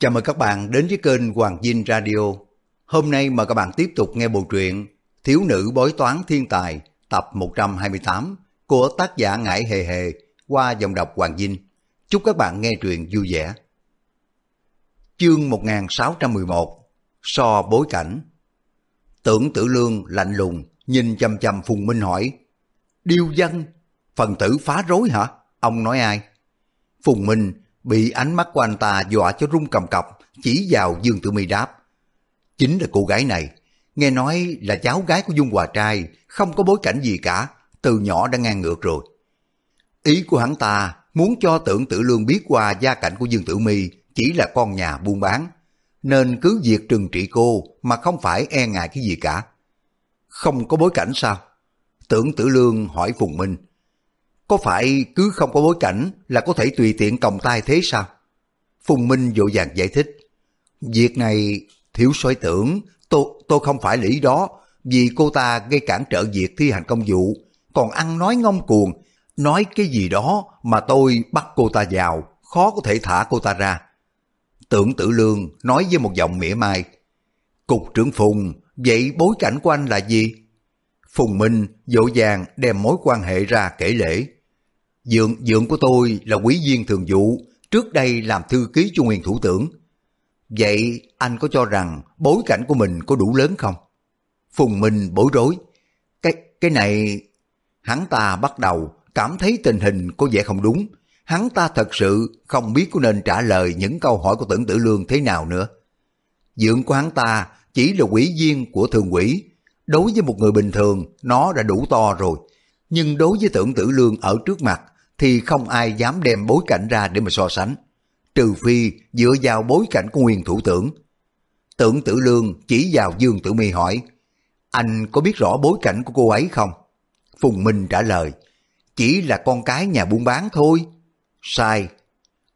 Chào mừng các bạn đến với kênh Hoàng Dinh Radio. Hôm nay mời các bạn tiếp tục nghe bộ truyện Thiếu nữ bói toán thiên tài tập 128 của tác giả Ngải Hề Hề qua dòng đọc Hoàng Dinh. Chúc các bạn nghe truyện vui vẻ. Chương 1611 So bối cảnh Tưởng tử lương lạnh lùng nhìn chăm chăm Phùng Minh hỏi Điêu dân, phần tử phá rối hả? Ông nói ai? Phùng Minh bị ánh mắt của anh ta dọa cho rung cầm cập, chỉ vào Dương Tử Mi đáp. Chính là cô gái này, nghe nói là cháu gái của Dung Hòa Trai, không có bối cảnh gì cả, từ nhỏ đã ngang ngược rồi. Ý của hắn ta muốn cho tưởng tử lương biết qua gia cảnh của Dương Tử Mi chỉ là con nhà buôn bán, nên cứ việc trừng trị cô mà không phải e ngại cái gì cả. Không có bối cảnh sao? Tưởng tử lương hỏi Phùng Minh. Có phải cứ không có bối cảnh là có thể tùy tiện còng tay thế sao? Phùng Minh vội vàng giải thích. Việc này thiếu soi tưởng, tôi, tôi không phải lý đó, vì cô ta gây cản trở việc thi hành công vụ, còn ăn nói ngông cuồng, nói cái gì đó mà tôi bắt cô ta vào, khó có thể thả cô ta ra. Tưởng tử lương nói với một giọng mỉa mai, Cục trưởng Phùng, vậy bối cảnh của anh là gì? Phùng Minh dỗ dàng đem mối quan hệ ra kể lễ. Dượng, dượng của tôi là quý viên thường vụ, trước đây làm thư ký cho nguyên thủ tưởng. Vậy anh có cho rằng bối cảnh của mình có đủ lớn không? Phùng Minh bối rối. Cái, cái này... Hắn ta bắt đầu cảm thấy tình hình có vẻ không đúng. Hắn ta thật sự không biết có nên trả lời những câu hỏi của tưởng tử lương thế nào nữa. Dượng của hắn ta chỉ là quỷ viên của thường quỷ. Đối với một người bình thường, nó đã đủ to rồi. Nhưng đối với tưởng tử lương ở trước mặt, thì không ai dám đem bối cảnh ra để mà so sánh. Trừ phi dựa vào bối cảnh của nguyên thủ tưởng. Tưởng tử lương chỉ vào Dương Tử Mi hỏi, anh có biết rõ bối cảnh của cô ấy không? Phùng Minh trả lời, chỉ là con cái nhà buôn bán thôi. Sai.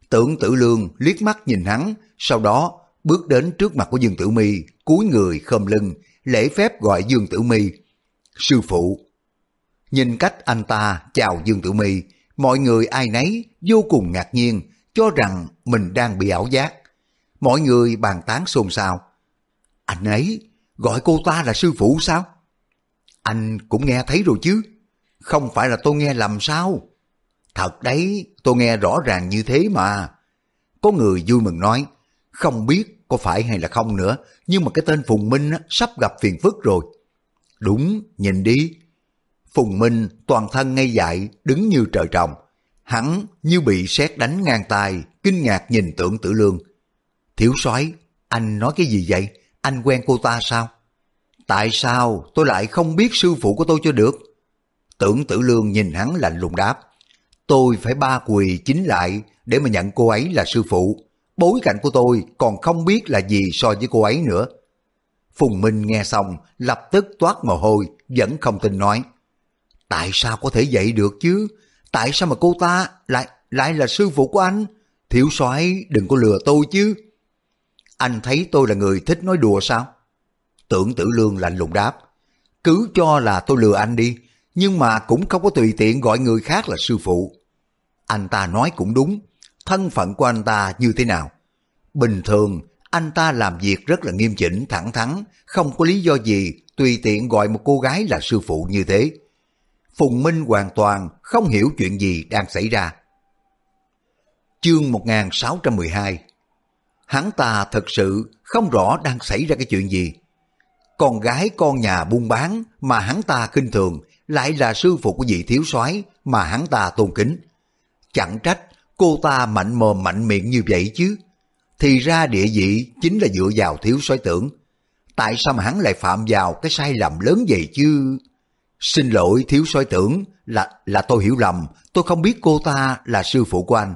Tưởng tử lương liếc mắt nhìn hắn, sau đó bước đến trước mặt của Dương Tử Mi, cúi người khom lưng, lễ phép gọi Dương Tử Mi. Sư phụ. Nhìn cách anh ta chào Dương Tử Mi, mọi người ai nấy vô cùng ngạc nhiên, cho rằng mình đang bị ảo giác. Mọi người bàn tán xôn xao. Anh ấy gọi cô ta là sư phụ sao? Anh cũng nghe thấy rồi chứ. Không phải là tôi nghe lầm sao? Thật đấy, tôi nghe rõ ràng như thế mà. Có người vui mừng nói, không biết có phải hay là không nữa, nhưng mà cái tên Phùng Minh á, sắp gặp phiền phức rồi. Đúng, nhìn đi. Phùng Minh toàn thân ngây dại, đứng như trời trồng. Hắn như bị sét đánh ngang tai, kinh ngạc nhìn tưởng tử lương. Thiếu soái anh nói cái gì vậy? Anh quen cô ta sao? Tại sao tôi lại không biết sư phụ của tôi cho được? Tưởng tử lương nhìn hắn lạnh lùng đáp. Tôi phải ba quỳ chính lại để mà nhận cô ấy là sư phụ. Bối cảnh của tôi còn không biết là gì so với cô ấy nữa. Phùng Minh nghe xong, lập tức toát mồ hôi, vẫn không tin nói. Tại sao có thể vậy được chứ? Tại sao mà cô ta lại lại là sư phụ của anh? Thiếu soái đừng có lừa tôi chứ. Anh thấy tôi là người thích nói đùa sao? Tưởng tử lương lạnh lùng đáp. Cứ cho là tôi lừa anh đi, nhưng mà cũng không có tùy tiện gọi người khác là sư phụ. Anh ta nói cũng đúng, thân phận của anh ta như thế nào? Bình thường, anh ta làm việc rất là nghiêm chỉnh, thẳng thắn, không có lý do gì tùy tiện gọi một cô gái là sư phụ như thế. Phùng Minh hoàn toàn không hiểu chuyện gì đang xảy ra. Chương 1612 Hắn ta thật sự không rõ đang xảy ra cái chuyện gì. Con gái con nhà buôn bán mà hắn ta kinh thường lại là sư phụ của vị thiếu soái mà hắn ta tôn kính. Chẳng trách cô ta mạnh mồm mạnh miệng như vậy chứ. Thì ra địa vị chính là dựa vào thiếu soái tưởng. Tại sao mà hắn lại phạm vào cái sai lầm lớn vậy chứ? Xin lỗi thiếu soi tưởng là là tôi hiểu lầm, tôi không biết cô ta là sư phụ của anh.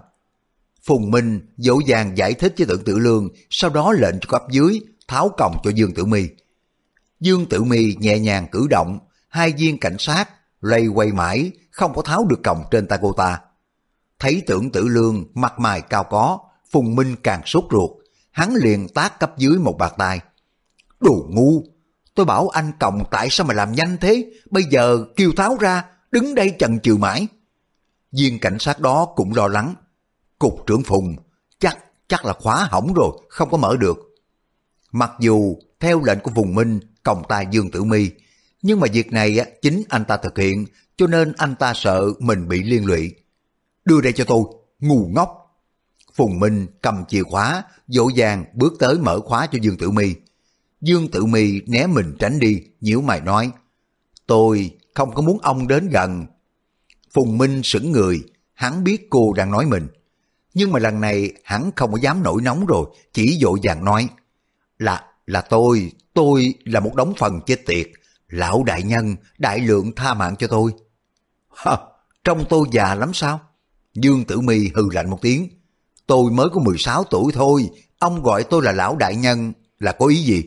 Phùng Minh dỗ dàng giải thích với tưởng tử lương, sau đó lệnh cho cấp dưới tháo còng cho Dương Tử Mi. Dương Tử Mi nhẹ nhàng cử động, hai viên cảnh sát lây quay mãi không có tháo được còng trên tay cô ta. Thấy tưởng tử lương mặt mày cao có, Phùng Minh càng sốt ruột, hắn liền tác cấp dưới một bạc tay. Đồ ngu, tôi bảo anh còng tại sao mà làm nhanh thế, bây giờ kêu tháo ra, đứng đây chần chừ mãi. Viên cảnh sát đó cũng lo lắng. Cục trưởng Phùng, chắc, chắc là khóa hỏng rồi, không có mở được. Mặc dù theo lệnh của Phùng Minh còng tay Dương Tử Mi, nhưng mà việc này chính anh ta thực hiện, cho nên anh ta sợ mình bị liên lụy. Đưa đây cho tôi, ngu ngốc. Phùng Minh cầm chìa khóa, dỗ dàng bước tới mở khóa cho Dương Tử Mi. Dương Tử Mi né mình tránh đi, nhiễu mày nói, tôi không có muốn ông đến gần. Phùng Minh sững người, hắn biết cô đang nói mình. Nhưng mà lần này hắn không có dám nổi nóng rồi, chỉ dội vàng nói, là, là tôi, tôi là một đống phần chết tiệt, lão đại nhân, đại lượng tha mạng cho tôi. Hả, trong tôi già lắm sao? Dương Tử Mi hừ lạnh một tiếng, tôi mới có 16 tuổi thôi, ông gọi tôi là lão đại nhân là có ý gì?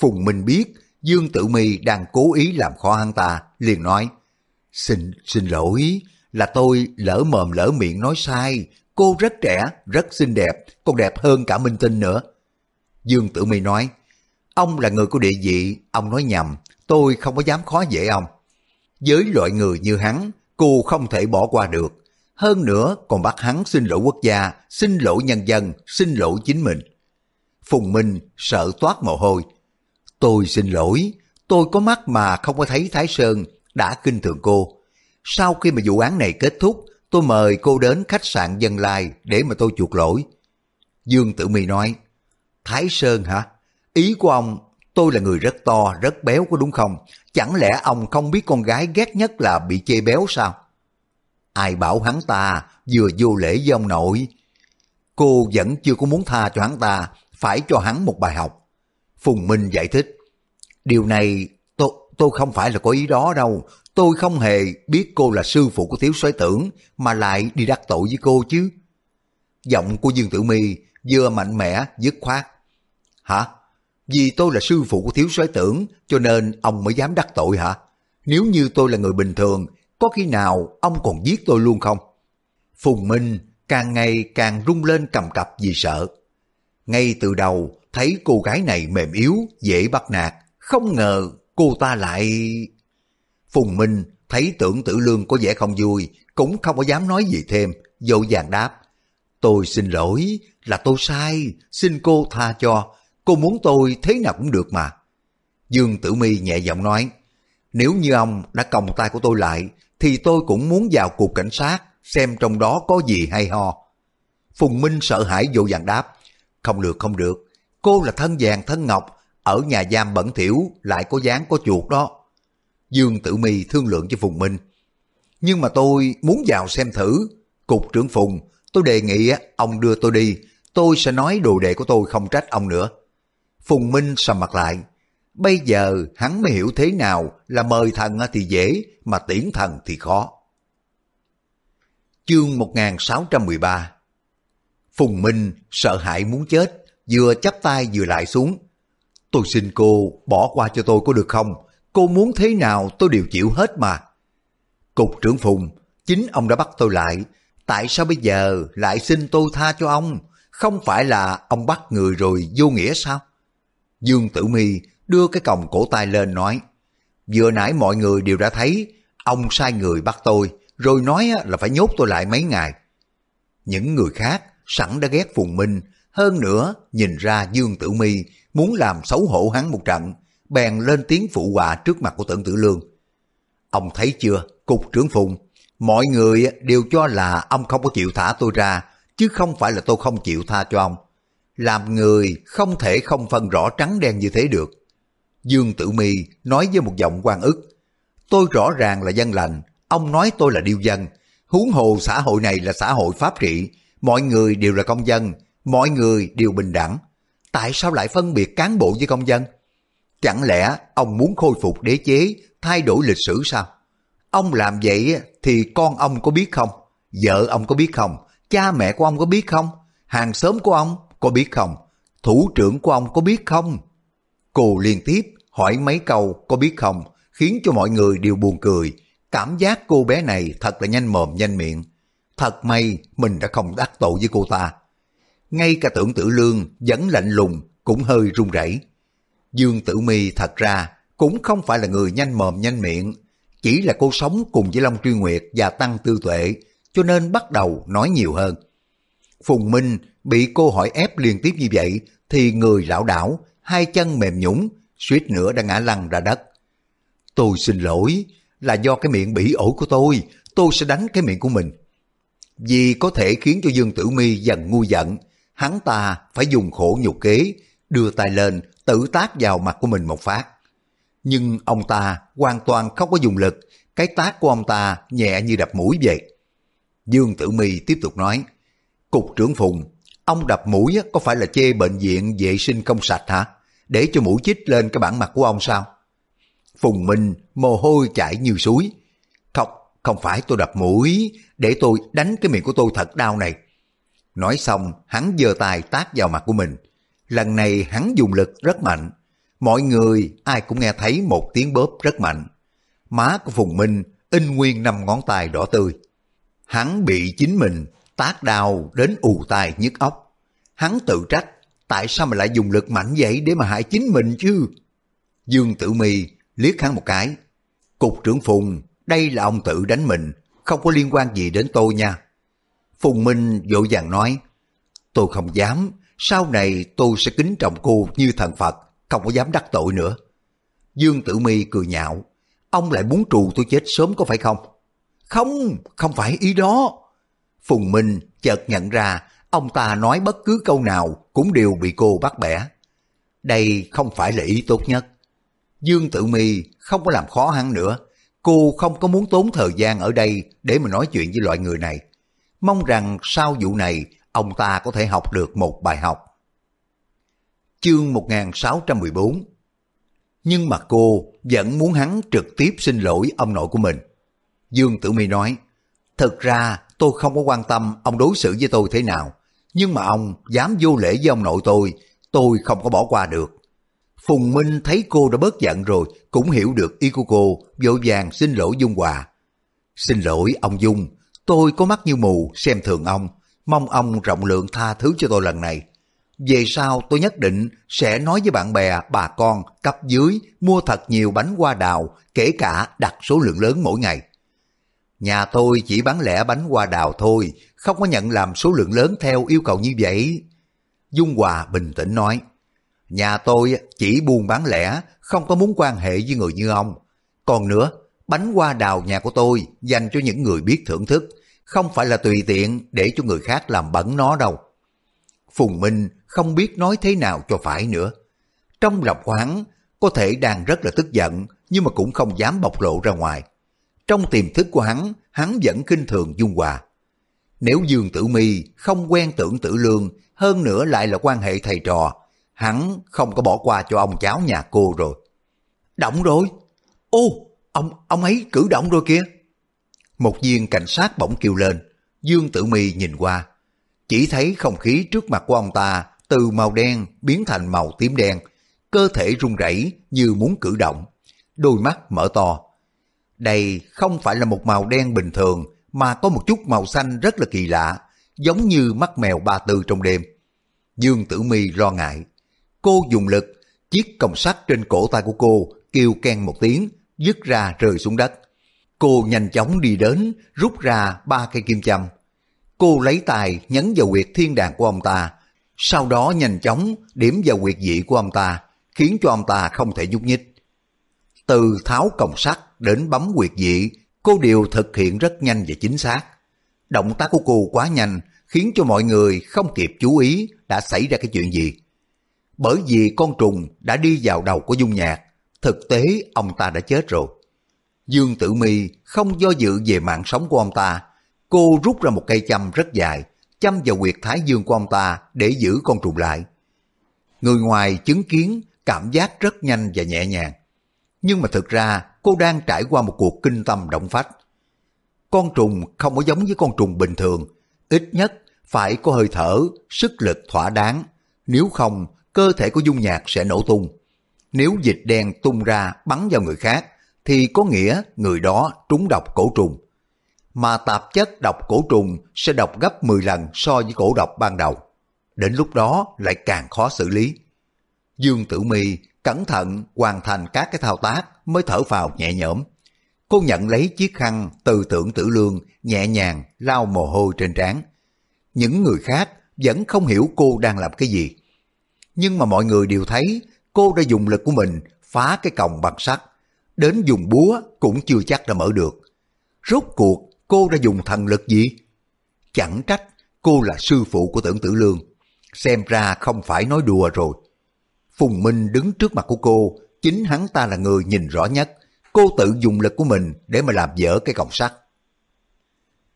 Phùng Minh biết Dương Tử Mi đang cố ý làm khó hắn ta, liền nói, xin, xin lỗi, là tôi lỡ mồm lỡ miệng nói sai, cô rất trẻ, rất xinh đẹp, còn đẹp hơn cả Minh Tinh nữa. Dương Tử Mi nói, ông là người của địa vị, ông nói nhầm, tôi không có dám khó dễ ông. Với loại người như hắn, cô không thể bỏ qua được. Hơn nữa còn bắt hắn xin lỗi quốc gia, xin lỗi nhân dân, xin lỗi chính mình. Phùng Minh sợ toát mồ hôi. Tôi xin lỗi, tôi có mắt mà không có thấy Thái Sơn, đã kinh thường cô. Sau khi mà vụ án này kết thúc, tôi mời cô đến khách sạn Dân Lai để mà tôi chuộc lỗi. Dương Tử Mi nói, Thái Sơn hả? Ý của ông, tôi là người rất to, rất béo có đúng không? Chẳng lẽ ông không biết con gái ghét nhất là bị chê béo sao? Ai bảo hắn ta vừa vô lễ với ông nội? Cô vẫn chưa có muốn tha cho hắn ta, phải cho hắn một bài học. Phùng Minh giải thích, điều này tôi, tôi không phải là có ý đó đâu, tôi không hề biết cô là sư phụ của thiếu soái tưởng mà lại đi đắc tội với cô chứ. Giọng của Dương Tử Mi vừa mạnh mẽ, dứt khoát. Hả? Vì tôi là sư phụ của thiếu soái tưởng cho nên ông mới dám đắc tội hả? Nếu như tôi là người bình thường, có khi nào ông còn giết tôi luôn không? Phùng Minh càng ngày càng rung lên cầm cập vì sợ. Ngay từ đầu, thấy cô gái này mềm yếu, dễ bắt nạt, không ngờ cô ta lại... Phùng Minh thấy tưởng tử lương có vẻ không vui, cũng không có dám nói gì thêm, dỗ dàng đáp. Tôi xin lỗi, là tôi sai, xin cô tha cho, cô muốn tôi thế nào cũng được mà. Dương Tử Mi nhẹ giọng nói, nếu như ông đã còng tay của tôi lại, thì tôi cũng muốn vào cục cảnh sát, xem trong đó có gì hay ho. Phùng Minh sợ hãi vô vàng đáp, không được không được, cô là thân vàng thân ngọc, ở nhà giam bẩn thỉu lại có dáng có chuột đó. Dương Tử Mi thương lượng cho Phùng Minh. Nhưng mà tôi muốn vào xem thử. Cục trưởng Phùng, tôi đề nghị ông đưa tôi đi. Tôi sẽ nói đồ đệ của tôi không trách ông nữa. Phùng Minh sầm mặt lại. Bây giờ hắn mới hiểu thế nào là mời thần thì dễ, mà tiễn thần thì khó. Chương 1613 Phùng Minh sợ hãi muốn chết, vừa chắp tay vừa lại xuống. Tôi xin cô bỏ qua cho tôi có được không? Cô muốn thế nào tôi đều chịu hết mà. Cục trưởng Phùng, chính ông đã bắt tôi lại. Tại sao bây giờ lại xin tôi tha cho ông? Không phải là ông bắt người rồi vô nghĩa sao? Dương Tử Mi đưa cái còng cổ tay lên nói. Vừa nãy mọi người đều đã thấy ông sai người bắt tôi, rồi nói là phải nhốt tôi lại mấy ngày. Những người khác sẵn đã ghét Phùng Minh, hơn nữa nhìn ra Dương Tử Mi muốn làm xấu hổ hắn một trận, bèn lên tiếng phụ họa trước mặt của tưởng tử lương. Ông thấy chưa, cục trưởng Phùng, mọi người đều cho là ông không có chịu thả tôi ra, chứ không phải là tôi không chịu tha cho ông. Làm người không thể không phân rõ trắng đen như thế được. Dương Tử Mi nói với một giọng quan ức. Tôi rõ ràng là dân lành, ông nói tôi là điêu dân. Huống hồ xã hội này là xã hội pháp trị, mọi người đều là công dân, mọi người đều bình đẳng. Tại sao lại phân biệt cán bộ với công dân? Chẳng lẽ ông muốn khôi phục đế chế, thay đổi lịch sử sao? Ông làm vậy thì con ông có biết không? Vợ ông có biết không? Cha mẹ của ông có biết không? Hàng xóm của ông có biết không? Thủ trưởng của ông có biết không? Cô liên tiếp hỏi mấy câu có biết không, khiến cho mọi người đều buồn cười. Cảm giác cô bé này thật là nhanh mồm nhanh miệng. Thật may mình đã không đắc tội với cô ta. Ngay cả tưởng tử lương vẫn lạnh lùng cũng hơi run rẩy. Dương Tử Mi thật ra cũng không phải là người nhanh mồm nhanh miệng, chỉ là cô sống cùng với Long Truy Nguyệt và Tăng Tư Tuệ, cho nên bắt đầu nói nhiều hơn. Phùng Minh bị cô hỏi ép liên tiếp như vậy thì người lão đảo, hai chân mềm nhũng, suýt nữa đã ngã lăn ra đất. Tôi xin lỗi, là do cái miệng bỉ ổi của tôi, tôi sẽ đánh cái miệng của mình. Vì có thể khiến cho Dương Tử Mi dần ngu giận, hắn ta phải dùng khổ nhục kế, đưa tay lên, tự tác vào mặt của mình một phát. Nhưng ông ta hoàn toàn không có dùng lực, cái tác của ông ta nhẹ như đập mũi vậy. Dương Tử Mi tiếp tục nói, Cục trưởng Phùng, ông đập mũi có phải là chê bệnh viện vệ sinh không sạch hả? Để cho mũi chích lên cái bản mặt của ông sao? Phùng Minh mồ hôi chảy như suối. Không, không phải tôi đập mũi, để tôi đánh cái miệng của tôi thật đau này. Nói xong, hắn giơ tay tát vào mặt của mình. Lần này hắn dùng lực rất mạnh. Mọi người ai cũng nghe thấy một tiếng bóp rất mạnh. Má của Phùng Minh in nguyên năm ngón tay đỏ tươi. Hắn bị chính mình tát đau đến ù tai nhức óc. Hắn tự trách, tại sao mà lại dùng lực mạnh vậy để mà hại chính mình chứ? Dương Tử Mi liếc hắn một cái. Cục trưởng Phùng, đây là ông tự đánh mình, không có liên quan gì đến tôi nha. Phùng Minh vội vàng nói, tôi không dám, sau này tôi sẽ kính trọng cô như thần Phật, không có dám đắc tội nữa. Dương Tử Mi cười nhạo, ông lại muốn trù tôi chết sớm có phải không? Không, không phải ý đó. Phùng Minh chợt nhận ra ông ta nói bất cứ câu nào cũng đều bị cô bắt bẻ. Đây không phải là ý tốt nhất. Dương Tử Mi không có làm khó hắn nữa. Cô không có muốn tốn thời gian ở đây để mà nói chuyện với loại người này. Mong rằng sau vụ này ông ta có thể học được một bài học. Chương 1614 Nhưng mà cô vẫn muốn hắn trực tiếp xin lỗi ông nội của mình. Dương Tử My nói, Thực ra tôi không có quan tâm ông đối xử với tôi thế nào, nhưng mà ông dám vô lễ với ông nội tôi, tôi không có bỏ qua được. Phùng Minh thấy cô đã bớt giận rồi, cũng hiểu được ý của cô, vội vàng xin lỗi Dung Hòa. Xin lỗi ông Dung, tôi có mắt như mù, xem thường ông, mong ông rộng lượng tha thứ cho tôi lần này. Về sau tôi nhất định sẽ nói với bạn bè, bà con, cấp dưới mua thật nhiều bánh hoa đào, kể cả đặt số lượng lớn mỗi ngày. Nhà tôi chỉ bán lẻ bánh hoa đào thôi, không có nhận làm số lượng lớn theo yêu cầu như vậy. Dung Hòa bình tĩnh nói, nhà tôi chỉ buôn bán lẻ, không có muốn quan hệ với người như ông. Còn nữa, bánh hoa đào nhà của tôi dành cho những người biết thưởng thức, không phải là tùy tiện để cho người khác làm bẩn nó đâu. Phùng Minh không biết nói thế nào cho phải nữa. Trong lòng của hắn có thể đang rất là tức giận nhưng mà cũng không dám bộc lộ ra ngoài. Trong tiềm thức của hắn, hắn vẫn kinh thường Dung Hòa. Nếu Dương Tử Mi không quen tưởng Tử Lương, hơn nữa lại là quan hệ thầy trò, hắn không có bỏ qua cho ông cháu nhà cô rồi. Động rồi. Ô, ông ông ấy cử động rồi kìa. Một viên cảnh sát bỗng kêu lên, Dương Tử Mi nhìn qua, chỉ thấy không khí trước mặt của ông ta từ màu đen biến thành màu tím đen, cơ thể run rẩy như muốn cử động, đôi mắt mở to. Đây không phải là một màu đen bình thường mà có một chút màu xanh rất là kỳ lạ, giống như mắt mèo ba tư trong đêm. Dương Tử Mi lo ngại. Cô dùng lực, chiếc còng sắt trên cổ tay của cô kêu ken một tiếng, dứt ra rơi xuống đất. Cô nhanh chóng đi đến, rút ra ba cây kim châm. Cô lấy tài nhấn vào quyệt thiên đàng của ông ta, sau đó nhanh chóng điểm vào quyệt dị của ông ta, khiến cho ông ta không thể nhúc nhích. Từ tháo còng sắt đến bấm quyệt dị, cô đều thực hiện rất nhanh và chính xác. Động tác của cô quá nhanh, khiến cho mọi người không kịp chú ý đã xảy ra cái chuyện gì. Bởi vì con trùng đã đi vào đầu của Dung Nhạc, thực tế ông ta đã chết rồi. Dương Tử Mi không do dự về mạng sống của ông ta, cô rút ra một cây châm rất dài, châm vào quyệt thái dương của ông ta để giữ con trùng lại. Người ngoài chứng kiến cảm giác rất nhanh và nhẹ nhàng. Nhưng mà thực ra cô đang trải qua một cuộc kinh tâm động phách. Con trùng không có giống với con trùng bình thường, ít nhất phải có hơi thở, sức lực thỏa đáng, nếu không cơ thể của dung nhạc sẽ nổ tung. Nếu dịch đen tung ra bắn vào người khác, thì có nghĩa người đó trúng độc cổ trùng. Mà tạp chất độc cổ trùng sẽ độc gấp 10 lần so với cổ độc ban đầu. Đến lúc đó lại càng khó xử lý. Dương Tử Mi cẩn thận hoàn thành các cái thao tác mới thở phào nhẹ nhõm. Cô nhận lấy chiếc khăn từ tưởng tử lương nhẹ nhàng lau mồ hôi trên trán. Những người khác vẫn không hiểu cô đang làm cái gì. Nhưng mà mọi người đều thấy cô đã dùng lực của mình phá cái còng bằng sắt. Đến dùng búa cũng chưa chắc đã mở được. Rốt cuộc cô đã dùng thần lực gì? Chẳng trách cô là sư phụ của tưởng tử lương. Xem ra không phải nói đùa rồi. Phùng Minh đứng trước mặt của cô, chính hắn ta là người nhìn rõ nhất. Cô tự dùng lực của mình để mà làm dở cái còng sắt.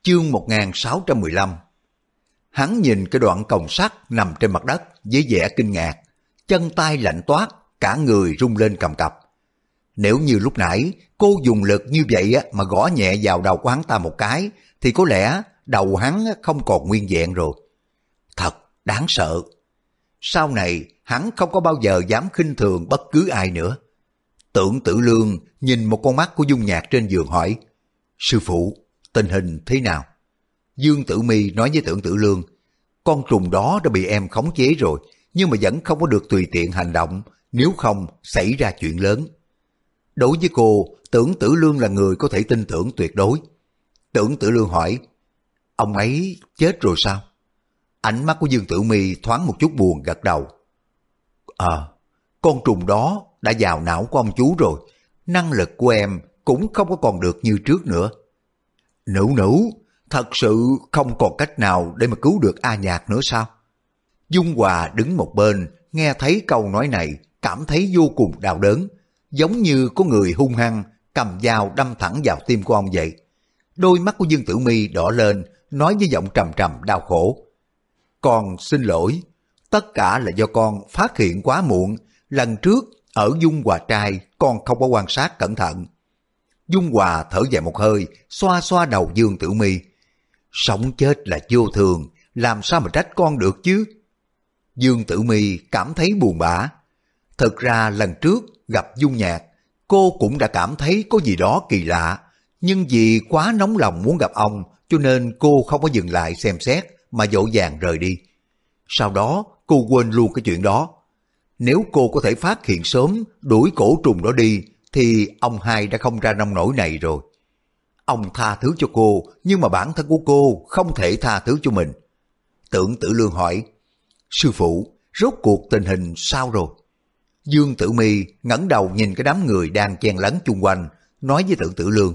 Chương 1615 Hắn nhìn cái đoạn còng sắt nằm trên mặt đất với vẻ kinh ngạc, chân tay lạnh toát, cả người rung lên cầm cập. Nếu như lúc nãy cô dùng lực như vậy mà gõ nhẹ vào đầu của hắn ta một cái, thì có lẽ đầu hắn không còn nguyên vẹn rồi. Thật đáng sợ. Sau này hắn không có bao giờ dám khinh thường bất cứ ai nữa. Tưởng tử lương nhìn một con mắt của dung nhạc trên giường hỏi, Sư phụ, tình hình thế nào? Dương Tử Mi nói với Tưởng Tử Lương, con trùng đó đã bị em khống chế rồi, nhưng mà vẫn không có được tùy tiện hành động, nếu không xảy ra chuyện lớn. Đối với cô, Tưởng Tử Lương là người có thể tin tưởng tuyệt đối. Tưởng Tử Lương hỏi, ông ấy chết rồi sao? Ánh mắt của Dương Tử Mi thoáng một chút buồn gật đầu. Ờ, con trùng đó đã vào não của ông chú rồi, năng lực của em cũng không có còn được như trước nữa. Nữ nữ, thật sự không còn cách nào để mà cứu được A Nhạc nữa sao? Dung Hòa đứng một bên, nghe thấy câu nói này, cảm thấy vô cùng đau đớn, giống như có người hung hăng cầm dao đâm thẳng vào tim của ông vậy. Đôi mắt của Dương Tử Mi đỏ lên, nói với giọng trầm trầm đau khổ. Con xin lỗi, tất cả là do con phát hiện quá muộn, lần trước ở Dung Hòa Trai con không có quan sát cẩn thận. Dung Hòa thở dài một hơi, xoa xoa đầu Dương Tử Mi. Sống chết là vô thường, làm sao mà trách con được chứ? Dương Tử Mi cảm thấy buồn bã. Thật ra lần trước gặp Dung Nhạc, cô cũng đã cảm thấy có gì đó kỳ lạ, nhưng vì quá nóng lòng muốn gặp ông, cho nên cô không có dừng lại xem xét mà dỗ dàng rời đi. Sau đó cô quên luôn cái chuyện đó. Nếu cô có thể phát hiện sớm đuổi cổ trùng đó đi thì ông hai đã không ra nông nổi này rồi. Ông tha thứ cho cô, nhưng mà bản thân của cô không thể tha thứ cho mình. Tưởng tử lương hỏi, Sư phụ, rốt cuộc tình hình sao rồi? Dương Tử Mi ngẩng đầu nhìn cái đám người đang chen lấn chung quanh, nói với Tưởng Tử Lương.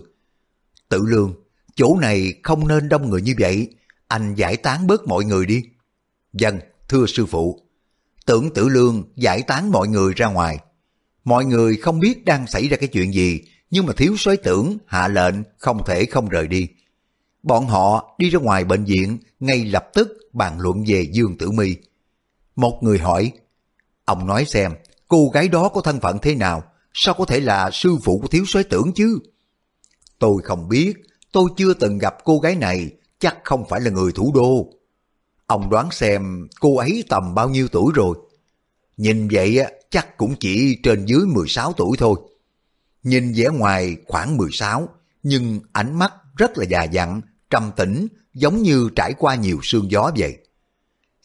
Tử Lương, chỗ này không nên đông người như vậy, anh giải tán bớt mọi người đi. Dân, thưa sư phụ. Tưởng Tử Lương giải tán mọi người ra ngoài. Mọi người không biết đang xảy ra cái chuyện gì, nhưng mà thiếu soái tưởng hạ lệnh không thể không rời đi. Bọn họ đi ra ngoài bệnh viện ngay lập tức bàn luận về Dương Tử Mi. Một người hỏi, ông nói xem cô gái đó có thân phận thế nào, sao có thể là sư phụ của thiếu soái tưởng chứ? Tôi không biết, tôi chưa từng gặp cô gái này, chắc không phải là người thủ đô. Ông đoán xem cô ấy tầm bao nhiêu tuổi rồi? Nhìn vậy chắc cũng chỉ trên dưới 16 tuổi thôi. Nhìn vẻ ngoài khoảng 16, nhưng ánh mắt rất là già dặn, trầm tĩnh, giống như trải qua nhiều sương gió vậy.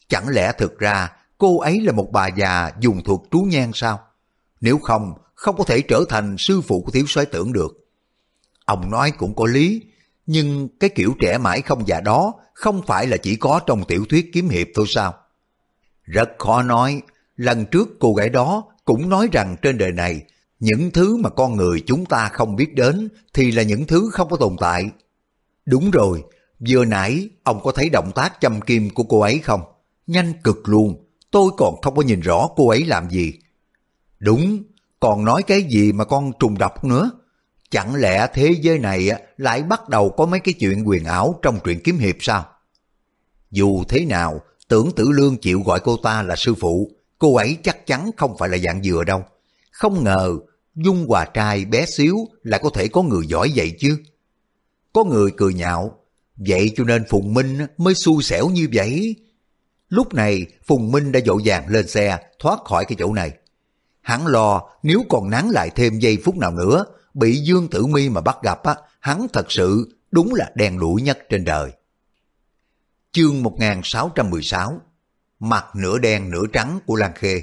Chẳng lẽ thực ra cô ấy là một bà già dùng thuật trú nhang sao? Nếu không, không có thể trở thành sư phụ của thiếu soái tưởng được. Ông nói cũng có lý, nhưng cái kiểu trẻ mãi không già đó không phải là chỉ có trong tiểu thuyết kiếm hiệp thôi sao? Rất khó nói, lần trước cô gái đó cũng nói rằng trên đời này những thứ mà con người chúng ta không biết đến thì là những thứ không có tồn tại. Đúng rồi, vừa nãy ông có thấy động tác châm kim của cô ấy không? Nhanh cực luôn, tôi còn không có nhìn rõ cô ấy làm gì. Đúng, còn nói cái gì mà con trùng đọc nữa? Chẳng lẽ thế giới này lại bắt đầu có mấy cái chuyện quyền ảo trong truyện kiếm hiệp sao? Dù thế nào, tưởng tử lương chịu gọi cô ta là sư phụ, cô ấy chắc chắn không phải là dạng dừa đâu. Không ngờ, Dung Hòa trai bé xíu lại có thể có người giỏi vậy chứ. Có người cười nhạo, vậy cho nên Phùng Minh mới xui xẻo như vậy. Lúc này Phùng Minh đã dội vàng lên xe thoát khỏi cái chỗ này. Hắn lo nếu còn nắng lại thêm giây phút nào nữa, bị Dương Tử Mi mà bắt gặp á, hắn thật sự đúng là đen đuổi nhất trên đời. Chương 1616 Mặt nửa đen nửa trắng của Lan Khê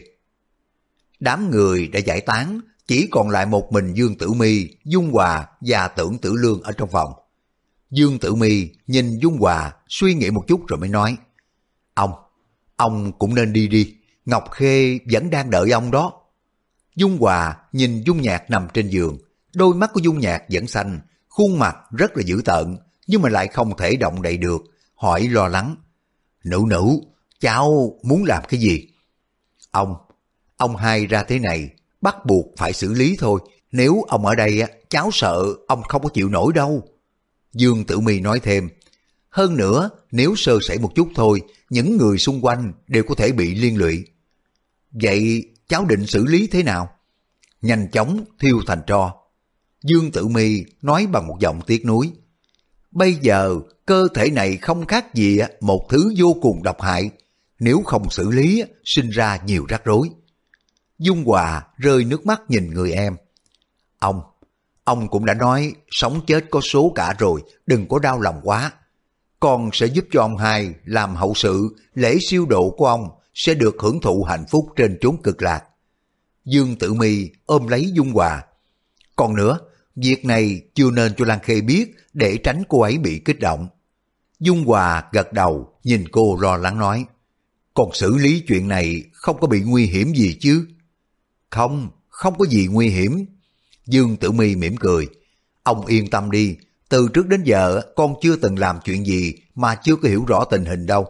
Đám người đã giải tán, chỉ còn lại một mình Dương Tử Mi, Dung Hòa và Tưởng Tử Lương ở trong phòng. Dương Tử Mi nhìn Dung Hòa suy nghĩ một chút rồi mới nói Ông, Ông cũng nên đi đi, Ngọc Khê vẫn đang đợi ông đó. Dung Hòa nhìn Dung Nhạc nằm trên giường, đôi mắt của Dung Nhạc vẫn xanh, khuôn mặt rất là dữ tợn, nhưng mà lại không thể động đậy được, hỏi lo lắng. Nữ nữ, cháu muốn làm cái gì? Ông, ông hai ra thế này, bắt buộc phải xử lý thôi. Nếu ông ở đây, cháu sợ ông không có chịu nổi đâu. Dương Tử Mi nói thêm, hơn nữa, nếu sơ sẩy một chút thôi, những người xung quanh đều có thể bị liên lụy. Vậy cháu định xử lý thế nào? Nhanh chóng thiêu thành tro. Dương Tử Mi nói bằng một giọng tiếc nuối. Bây giờ cơ thể này không khác gì một thứ vô cùng độc hại. Nếu không xử lý, sinh ra nhiều rắc rối. Dung Hòa rơi nước mắt nhìn người em. Ông, ông cũng đã nói sống chết có số cả rồi, đừng có đau lòng quá. Con sẽ giúp cho ông hai làm hậu sự, lễ siêu độ của ông sẽ được hưởng thụ hạnh phúc trên chốn cực lạc. Dương Tử Mi ôm lấy Dung Hòa. Còn nữa, việc này chưa nên cho Lan Khê biết để tránh cô ấy bị kích động. Dung Hòa gật đầu, nhìn cô lo lắng nói. Còn xử lý chuyện này không có bị nguy hiểm gì chứ? Không, không có gì nguy hiểm. Dương Tử Mi mỉm cười. Ông yên tâm đi, từ trước đến giờ con chưa từng làm chuyện gì mà chưa có hiểu rõ tình hình đâu.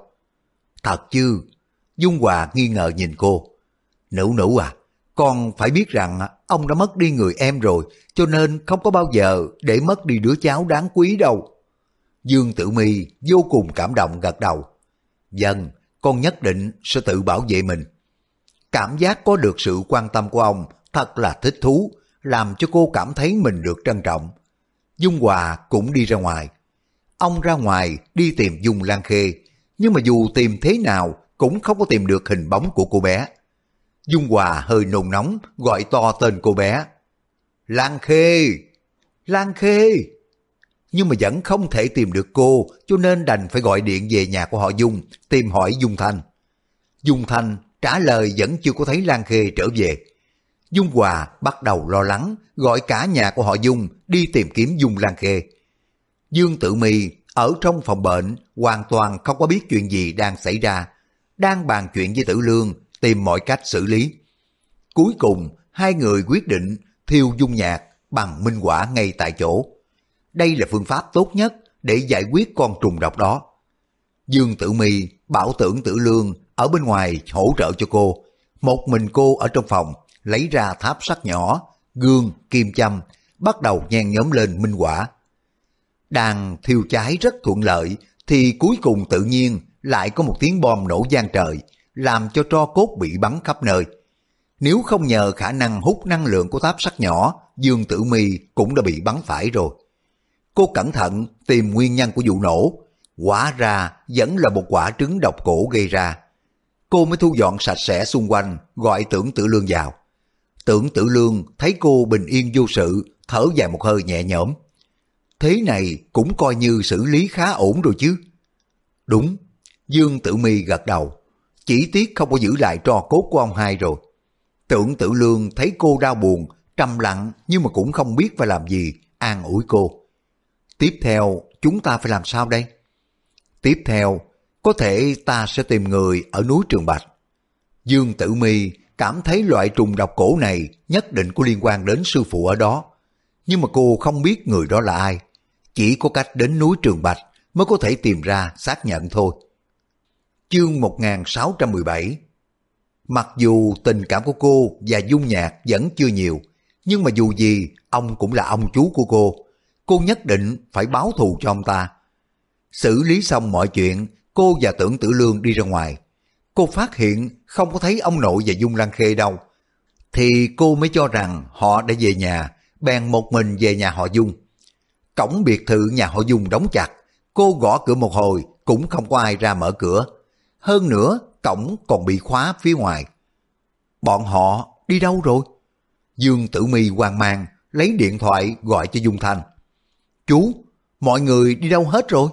Thật chứ? Dung Hòa nghi ngờ nhìn cô. Nữ nữ à, con phải biết rằng ông đã mất đi người em rồi, cho nên không có bao giờ để mất đi đứa cháu đáng quý đâu. Dương Tử Mi vô cùng cảm động gật đầu. dần con nhất định sẽ tự bảo vệ mình. Cảm giác có được sự quan tâm của ông thật là thích thú, làm cho cô cảm thấy mình được trân trọng. Dung Hòa cũng đi ra ngoài. Ông ra ngoài đi tìm Dung Lan Khê, nhưng mà dù tìm thế nào cũng không có tìm được hình bóng của cô bé. Dung Hòa hơi nôn nóng gọi to tên cô bé. Lan Khê! Lan Khê! Nhưng mà vẫn không thể tìm được cô cho nên đành phải gọi điện về nhà của họ Dung tìm hỏi Dung Thanh. Dung Thanh trả lời vẫn chưa có thấy Lan Khê trở về. Dung Hòa bắt đầu lo lắng gọi cả nhà của họ Dung đi tìm kiếm Dung Lan Khê. Dương Tử Mi ở trong phòng bệnh hoàn toàn không có biết chuyện gì đang xảy ra, đang bàn chuyện với Tử Lương tìm mọi cách xử lý. Cuối cùng, hai người quyết định thiêu dung nhạc bằng minh quả ngay tại chỗ. Đây là phương pháp tốt nhất để giải quyết con trùng độc đó. Dương Tử Mi bảo tưởng Tử Lương ở bên ngoài hỗ trợ cho cô. Một mình cô ở trong phòng lấy ra tháp sắt nhỏ, gương, kim châm, bắt đầu nhen nhóm lên minh quả. Đang thiêu cháy rất thuận lợi thì cuối cùng tự nhiên lại có một tiếng bom nổ gian trời, làm cho tro cốt bị bắn khắp nơi. Nếu không nhờ khả năng hút năng lượng của tháp sắt nhỏ, Dương Tử Mi cũng đã bị bắn phải rồi. Cô cẩn thận tìm nguyên nhân của vụ nổ, quả ra vẫn là một quả trứng độc cổ gây ra. Cô mới thu dọn sạch sẽ xung quanh, gọi tưởng tử lương vào. Tưởng tử lương thấy cô bình yên vô sự, thở dài một hơi nhẹ nhõm. Thế này cũng coi như xử lý khá ổn rồi chứ. Đúng, Dương Tử Mi gật đầu. Chỉ tiếc không có giữ lại trò cốt của ông hai rồi. Tưởng tử lương thấy cô đau buồn, trầm lặng nhưng mà cũng không biết phải làm gì, an ủi cô. Tiếp theo, chúng ta phải làm sao đây? Tiếp theo, có thể ta sẽ tìm người ở núi Trường Bạch. Dương Tử Mi cảm thấy loại trùng độc cổ này nhất định có liên quan đến sư phụ ở đó. Nhưng mà cô không biết người đó là ai. Chỉ có cách đến núi Trường Bạch mới có thể tìm ra xác nhận thôi. Chương 1617 Mặc dù tình cảm của cô và Dung Nhạc vẫn chưa nhiều, nhưng mà dù gì, ông cũng là ông chú của cô. Cô nhất định phải báo thù cho ông ta. Xử lý xong mọi chuyện, cô và tưởng tử lương đi ra ngoài. Cô phát hiện không có thấy ông nội và Dung Lan Khê đâu. Thì cô mới cho rằng họ đã về nhà, bèn một mình về nhà họ Dung. Cổng biệt thự nhà họ Dung đóng chặt, cô gõ cửa một hồi cũng không có ai ra mở cửa. Hơn nữa, cổng còn bị khóa phía ngoài. Bọn họ đi đâu rồi? Dương Tử Mi hoang mang, lấy điện thoại gọi cho Dung Thanh. Chú, mọi người đi đâu hết rồi?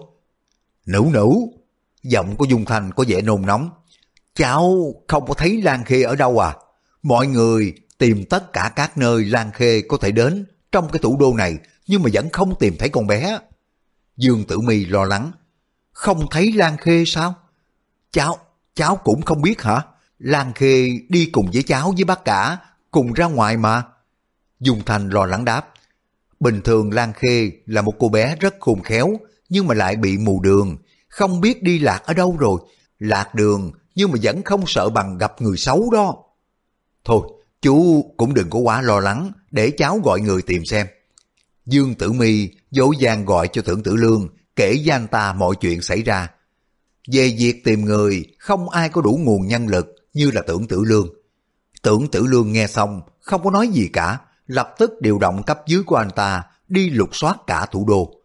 Nữ nữ, giọng của Dung Thanh có vẻ nôn nóng. Cháu không có thấy Lan Khê ở đâu à? Mọi người tìm tất cả các nơi Lan Khê có thể đến trong cái thủ đô này nhưng mà vẫn không tìm thấy con bé. Dương Tử Mi lo lắng. Không thấy Lan Khê sao? Cháu, cháu cũng không biết hả? Lan Khê đi cùng với cháu với bác cả, cùng ra ngoài mà. Dung Thành lo lắng đáp. Bình thường Lan Khê là một cô bé rất khôn khéo, nhưng mà lại bị mù đường, không biết đi lạc ở đâu rồi. Lạc đường nhưng mà vẫn không sợ bằng gặp người xấu đó. Thôi, chú cũng đừng có quá lo lắng, để cháu gọi người tìm xem. Dương Tử Mi dỗ dàng gọi cho Tưởng Tử Lương, kể với anh ta mọi chuyện xảy ra. Về việc tìm người, không ai có đủ nguồn nhân lực như là Tưởng Tử Lương. Tưởng Tử Lương nghe xong, không có nói gì cả, lập tức điều động cấp dưới của anh ta đi lục soát cả thủ đô.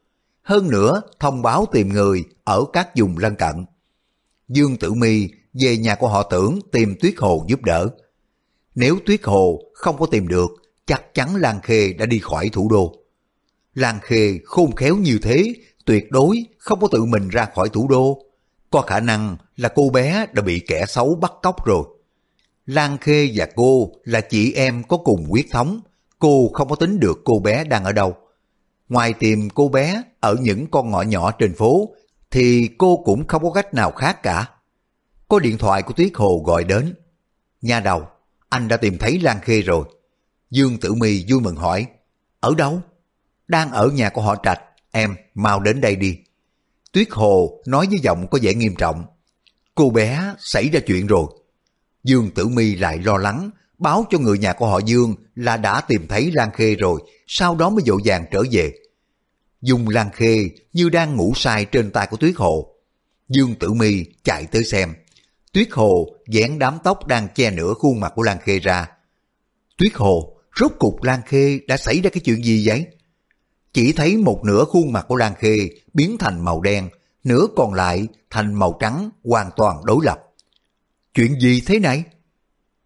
Hơn nữa, thông báo tìm người ở các vùng lân cận. Dương Tử Mi về nhà của họ tưởng tìm Tuyết Hồ giúp đỡ. Nếu Tuyết Hồ không có tìm được, chắc chắn Lan Khê đã đi khỏi thủ đô. Lan Khê khôn khéo như thế, tuyệt đối không có tự mình ra khỏi thủ đô. Có khả năng là cô bé đã bị kẻ xấu bắt cóc rồi. Lan Khê và cô là chị em có cùng huyết thống, cô không có tính được cô bé đang ở đâu. Ngoài tìm cô bé ở những con ngõ nhỏ trên phố, thì cô cũng không có cách nào khác cả. Có điện thoại của Tuyết Hồ gọi đến. nhà đầu, anh đã tìm thấy Lan Khê rồi. Dương Tử My vui mừng hỏi, ở đâu? Đang ở nhà của họ Trạch, em mau đến đây đi. Tuyết Hồ nói với giọng có vẻ nghiêm trọng. Cô bé xảy ra chuyện rồi. Dương Tử My lại lo lắng, báo cho người nhà của họ Dương là đã tìm thấy Lan Khê rồi, sau đó mới dội vàng trở về. Dung Lan Khê như đang ngủ say trên tay của Tuyết Hồ. Dương Tử My chạy tới xem. Tuyết Hồ dán đám tóc đang che nửa khuôn mặt của Lan Khê ra. Tuyết Hồ, rốt cục Lan Khê đã xảy ra cái chuyện gì vậy? Chỉ thấy một nửa khuôn mặt của Lan Khê biến thành màu đen, nửa còn lại thành màu trắng hoàn toàn đối lập. Chuyện gì thế này?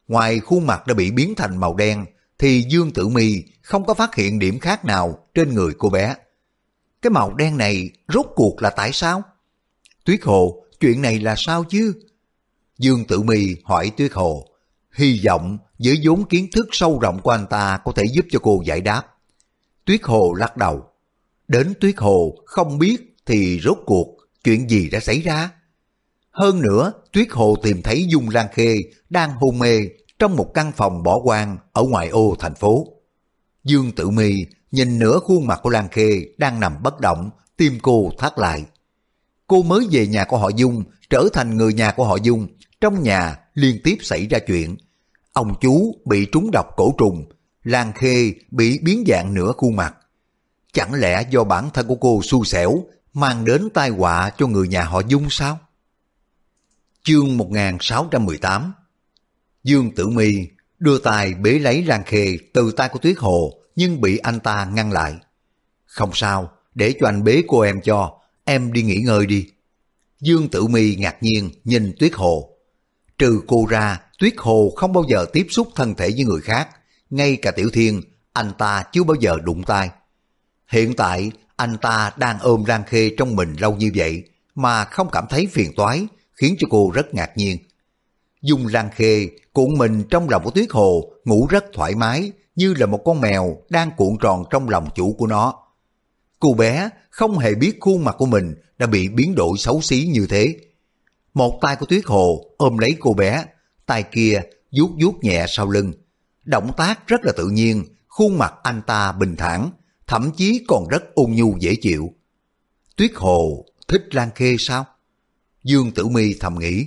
Ngoài khuôn mặt đã bị biến thành màu đen, thì Dương Tử Mi không có phát hiện điểm khác nào trên người cô bé. Cái màu đen này rốt cuộc là tại sao? Tuyết Hồ, chuyện này là sao chứ? Dương Tử Mi hỏi Tuyết Hồ, hy vọng với vốn kiến thức sâu rộng của anh ta có thể giúp cho cô giải đáp. Tuyết Hồ lắc đầu. Đến Tuyết Hồ không biết thì rốt cuộc chuyện gì đã xảy ra. Hơn nữa, Tuyết Hồ tìm thấy Dung Lan Khê đang hôn mê trong một căn phòng bỏ hoang ở ngoại ô thành phố. Dương Tử Mi nhìn nửa khuôn mặt của Lan Khê đang nằm bất động, tim cô thắt lại. Cô mới về nhà của họ Dung, trở thành người nhà của họ Dung, trong nhà liên tiếp xảy ra chuyện. Ông chú bị trúng độc cổ trùng, Lan Khê bị biến dạng nửa khuôn mặt. Chẳng lẽ do bản thân của cô xui xẻo mang đến tai họa cho người nhà họ Dung sao? Chương 1618 Dương Tử Mi đưa tay bế lấy Lan Khê từ tay của Tuyết Hồ nhưng bị anh ta ngăn lại. Không sao, để cho anh bế cô em cho, em đi nghỉ ngơi đi. Dương Tử Mi ngạc nhiên nhìn Tuyết Hồ. Trừ cô ra, Tuyết Hồ không bao giờ tiếp xúc thân thể với người khác. Ngay cả Tiểu Thiên, anh ta chưa bao giờ đụng tay. Hiện tại, anh ta đang ôm Lan Khê trong mình lâu như vậy mà không cảm thấy phiền toái, khiến cho cô rất ngạc nhiên. Dung Lan Khê cuộn mình trong lòng của Tuyết Hồ ngủ rất thoải mái như là một con mèo đang cuộn tròn trong lòng chủ của nó. Cô bé không hề biết khuôn mặt của mình đã bị biến đổi xấu xí như thế. Một tay của Tuyết Hồ ôm lấy cô bé, tay kia vuốt vuốt nhẹ sau lưng. Động tác rất là tự nhiên, khuôn mặt anh ta bình thản, thậm chí còn rất ôn nhu dễ chịu. Tuyết Hồ thích Lan Khê sao? Dương Tử Mi thầm nghĩ.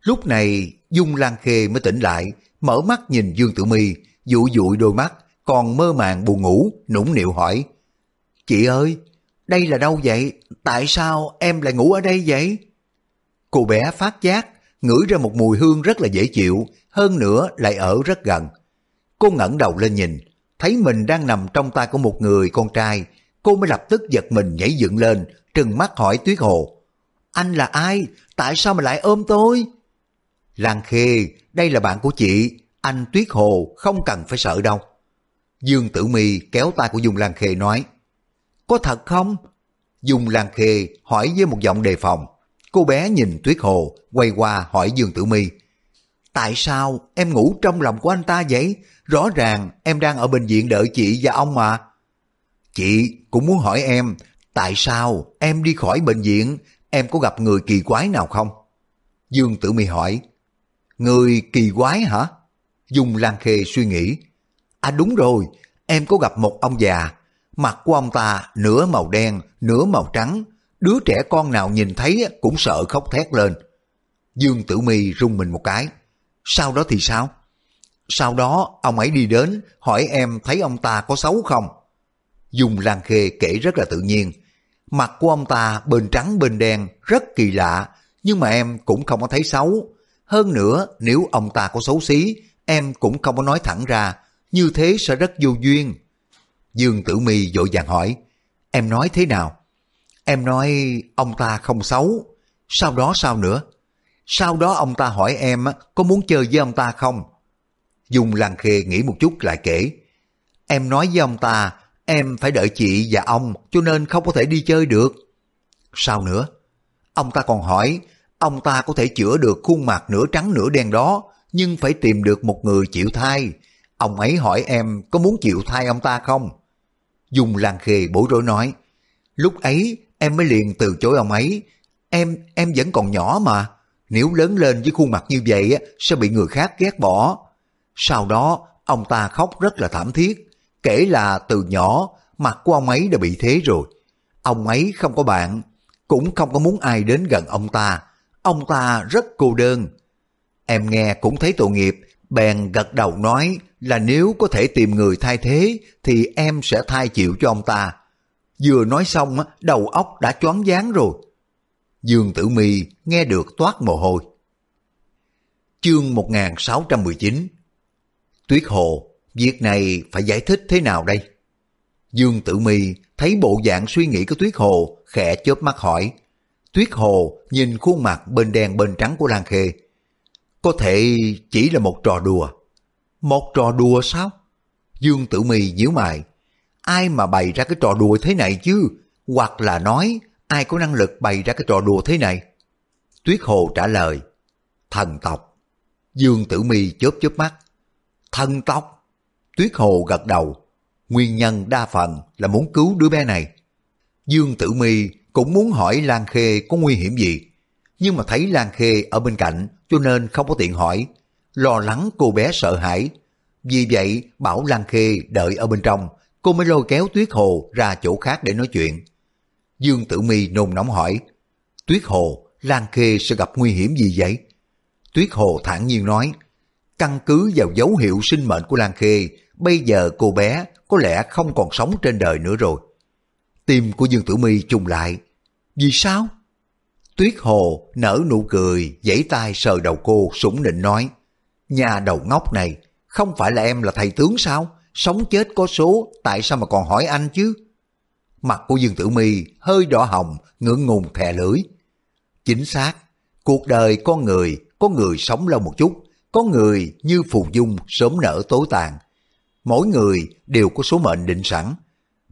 Lúc này Dung Lan Khê mới tỉnh lại, mở mắt nhìn Dương Tử Mi, dụi dụi đôi mắt, còn mơ màng buồn ngủ, nũng nịu hỏi. Chị ơi, đây là đâu vậy? Tại sao em lại ngủ ở đây vậy? Cô bé phát giác, ngửi ra một mùi hương rất là dễ chịu, hơn nữa lại ở rất gần. Cô ngẩng đầu lên nhìn, thấy mình đang nằm trong tay của một người con trai, cô mới lập tức giật mình nhảy dựng lên, trừng mắt hỏi Tuyết Hồ. Anh là ai? Tại sao mà lại ôm tôi? Lan Khê, đây là bạn của chị, anh Tuyết Hồ không cần phải sợ đâu. Dương Tử Mi kéo tay của Dung Lan Khê nói, Có thật không? Dung Lan Khê hỏi với một giọng đề phòng. Cô bé nhìn Tuyết Hồ, quay qua hỏi Dương Tử Mi, Tại sao em ngủ trong lòng của anh ta vậy? Rõ ràng em đang ở bệnh viện đợi chị và ông mà. Chị cũng muốn hỏi em, tại sao em đi khỏi bệnh viện, em có gặp người kỳ quái nào không? Dương Tử Mi hỏi, Người kỳ quái hả? Dung Lan Khê suy nghĩ, À đúng rồi, em có gặp một ông già, mặt của ông ta nửa màu đen, nửa màu trắng, đứa trẻ con nào nhìn thấy cũng sợ khóc thét lên. Dương Tử Mi rung mình một cái. Sau đó thì sao? Sau đó, ông ấy đi đến, hỏi em thấy ông ta có xấu không? Dùng Lan Khê kể rất là tự nhiên. Mặt của ông ta bên trắng bên đen rất kỳ lạ, nhưng mà em cũng không có thấy xấu. Hơn nữa, nếu ông ta có xấu xí, em cũng không có nói thẳng ra như thế sẽ rất vô duyên. Dương Tử Mi vội vàng hỏi, em nói thế nào? Em nói ông ta không xấu. Sau đó sao nữa? Sau đó ông ta hỏi em có muốn chơi với ông ta không? Dung Lan Khê nghĩ một chút lại kể. Em nói với ông ta, em phải đợi chị và ông cho nên không có thể đi chơi được. Sao nữa? Ông ta còn hỏi, ông ta có thể chữa được khuôn mặt nửa trắng nửa đen đó, nhưng phải tìm được một người chịu thai. Ông ấy hỏi em có muốn chịu thai ông ta không? Dung Lan Khê bối rối nói, lúc ấy em mới liền từ chối ông ấy. Em, em vẫn còn nhỏ mà. Nếu lớn lên với khuôn mặt như vậy sẽ bị người khác ghét bỏ. Sau đó, ông ta khóc rất là thảm thiết, kể là từ nhỏ mặt của ông ấy đã bị thế rồi. Ông ấy không có bạn, cũng không có muốn ai đến gần ông ta. Ông ta rất cô đơn. Em nghe cũng thấy tội nghiệp, bèn gật đầu nói là nếu có thể tìm người thay thế thì em sẽ thay chịu cho ông ta. Vừa nói xong, đầu óc đã choáng váng rồi. Dương Tử Mi nghe được toát mồ hôi. Chương 1619 Tuyết Hồ, việc này phải giải thích thế nào đây? Dương Tử Mi thấy bộ dạng suy nghĩ của Tuyết Hồ, khẽ chớp mắt hỏi. Tuyết Hồ nhìn khuôn mặt bên đen bên trắng của Lan Khê. Có thể chỉ là một trò đùa. Một trò đùa sao? Dương Tử Mi nhíu mày. Ai mà bày ra cái trò đùa thế này chứ? Hoặc là nói, ai có năng lực bày ra cái trò đùa thế này? Tuyết Hồ trả lời. Thần tộc. Dương Tử Mi chớp chớp mắt. Thần tộc. Tuyết Hồ gật đầu. Nguyên nhân đa phần là muốn cứu đứa bé này. Dương Tử Mi cũng muốn hỏi Lan Khê có nguy hiểm gì. Nhưng mà thấy Lan Khê ở bên cạnh, cho nên không có tiện hỏi. Lo lắng cô bé sợ hãi. Vì vậy, bảo Lan Khê đợi ở bên trong. Cô mới lôi kéo Tuyết Hồ ra chỗ khác để nói chuyện. Dương Tử Mi nôn nóng hỏi. Tuyết Hồ, Lan Khê sẽ gặp nguy hiểm gì vậy? Tuyết Hồ thản nhiên nói. Căn cứ vào dấu hiệu sinh mệnh của Lan Khê, bây giờ cô bé có lẽ không còn sống trên đời nữa rồi. Tim của Dương Tử Mi trùng lại. Vì sao? Tuyết Hồ nở nụ cười, giãy tay sờ đầu cô sủng nịnh nói. Nhà đầu ngốc này, không phải là em là thầy tướng sao? Sống chết có số, tại sao mà còn hỏi anh chứ? Mặt của Dương Tử Mi hơi đỏ hồng, ngượng ngùng thè lưỡi. Chính xác, cuộc đời con người, có người sống lâu một chút, có người như phù dung sớm nở tối tàn. Mỗi người đều có số mệnh định sẵn.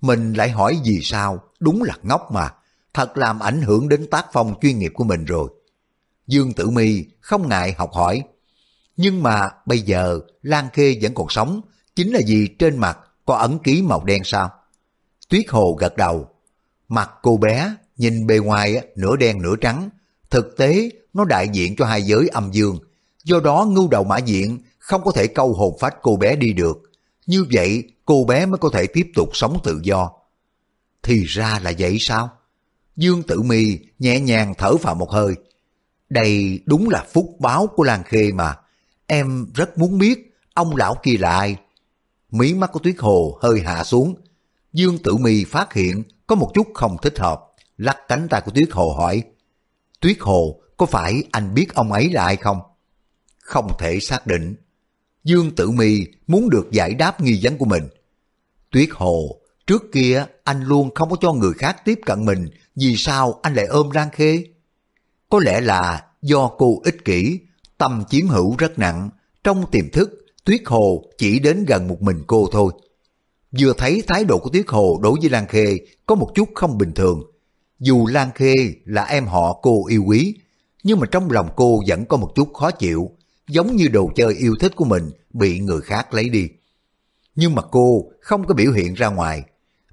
Mình lại hỏi vì sao, đúng là ngốc mà. Thật làm ảnh hưởng đến tác phong chuyên nghiệp của mình rồi. Dương Tử Mi không ngại học hỏi. Nhưng mà bây giờ Lan Khê vẫn còn sống, chính là vì trên mặt có ấn ký màu đen sao? Tuyết Hồ gật đầu. Mặt cô bé nhìn bề ngoài nửa đen nửa trắng. Thực tế, nó đại diện cho hai giới âm dương. Do đó ngưu đầu mã diện, không có thể câu hồn phách cô bé đi được. Như vậy, cô bé mới có thể tiếp tục sống tự do. Thì ra là vậy sao? Dương Tử Mi nhẹ nhàng thở vào một hơi. Đây đúng là phúc báo của làng Khê mà. Em rất muốn biết, ông lão kia là ai. Mí mắt của Tuyết Hồ hơi hạ xuống. Dương Tử Mi phát hiện có một chút không thích hợp. Lắc cánh tay của Tuyết Hồ hỏi. Tuyết Hồ, có phải anh biết ông ấy là ai không? Không thể xác định. Dương Tử Mi muốn được giải đáp nghi vấn của mình. Tuyết Hồ, trước kia anh luôn không có cho người khác tiếp cận mình, vì sao anh lại ôm Lan Khê? Có lẽ là do cô ích kỷ, tâm chiếm hữu rất nặng, trong tiềm thức Tuyết Hồ chỉ đến gần một mình cô thôi. Vừa thấy thái độ của Tuyết Hồ đối với Lan Khê có một chút không bình thường. Dù Lan Khê là em họ cô yêu quý, nhưng mà trong lòng cô vẫn có một chút khó chịu, giống như đồ chơi yêu thích của mình bị người khác lấy đi. Nhưng mà cô không có biểu hiện ra ngoài,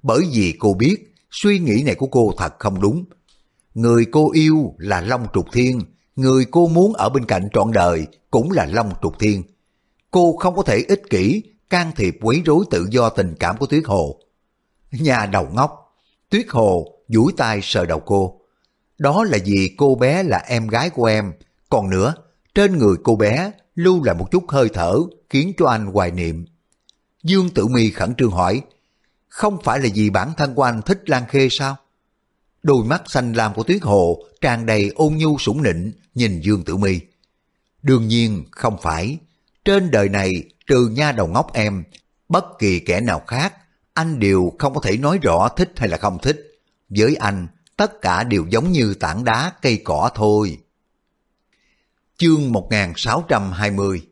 bởi vì cô biết suy nghĩ này của cô thật không đúng. Người cô yêu là Long Trục Thiên, người cô muốn ở bên cạnh trọn đời cũng là Long Trục Thiên. Cô không có thể ích kỷ, can thiệp quấy rối tự do tình cảm của Tuyết Hồ. Nhà đầu ngốc, Tuyết Hồ duỗi tay sờ đầu cô. Đó là vì cô bé là em gái của em. Còn nữa, trên người cô bé lưu lại một chút hơi thở khiến cho anh hoài niệm. Dương Tử Mi khẩn trương hỏi, không phải là vì bản thân của anh thích Lan Khê sao? Đôi mắt xanh lam của Tuyết Hồ tràn đầy ôn nhu sủng nịnh nhìn Dương Tử Mi. Đương nhiên không phải, trên đời này trừ nha đầu ngốc em, bất kỳ kẻ nào khác, anh đều không có thể nói rõ thích hay là không thích. Với anh, tất cả đều giống như tảng đá cây cỏ thôi. Chương 1620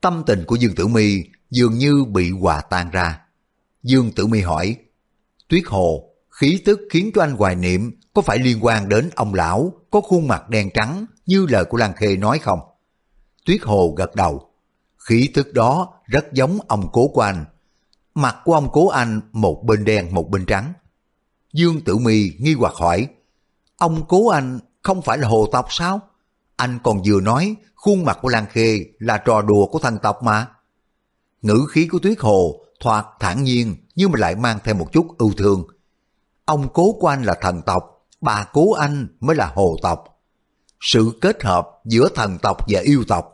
Tâm tình của Dương Tử Mi dường như bị hòa tan ra. Dương Tử Mi hỏi, Tuyết Hồ, khí tức khiến cho anh hoài niệm có phải liên quan đến ông lão có khuôn mặt đen trắng như lời của Lan Khê nói không? Tuyết Hồ gật đầu. Khí tức đó rất giống ông cố của anh. Mặt của ông cố anh một bên đen một bên trắng. Dương Tử Mi nghi hoặc hỏi, ông cố anh không phải là hồ tộc sao? Anh còn vừa nói khuôn mặt của Lan Khê là trò đùa của thần tộc mà. Ngữ khí của Tuyết Hồ thoạt thản nhiên nhưng mà lại mang thêm một chút ưu thương. Ông cố của anh là thần tộc, bà cố anh mới là hồ tộc. Sự kết hợp giữa thần tộc và yêu tộc.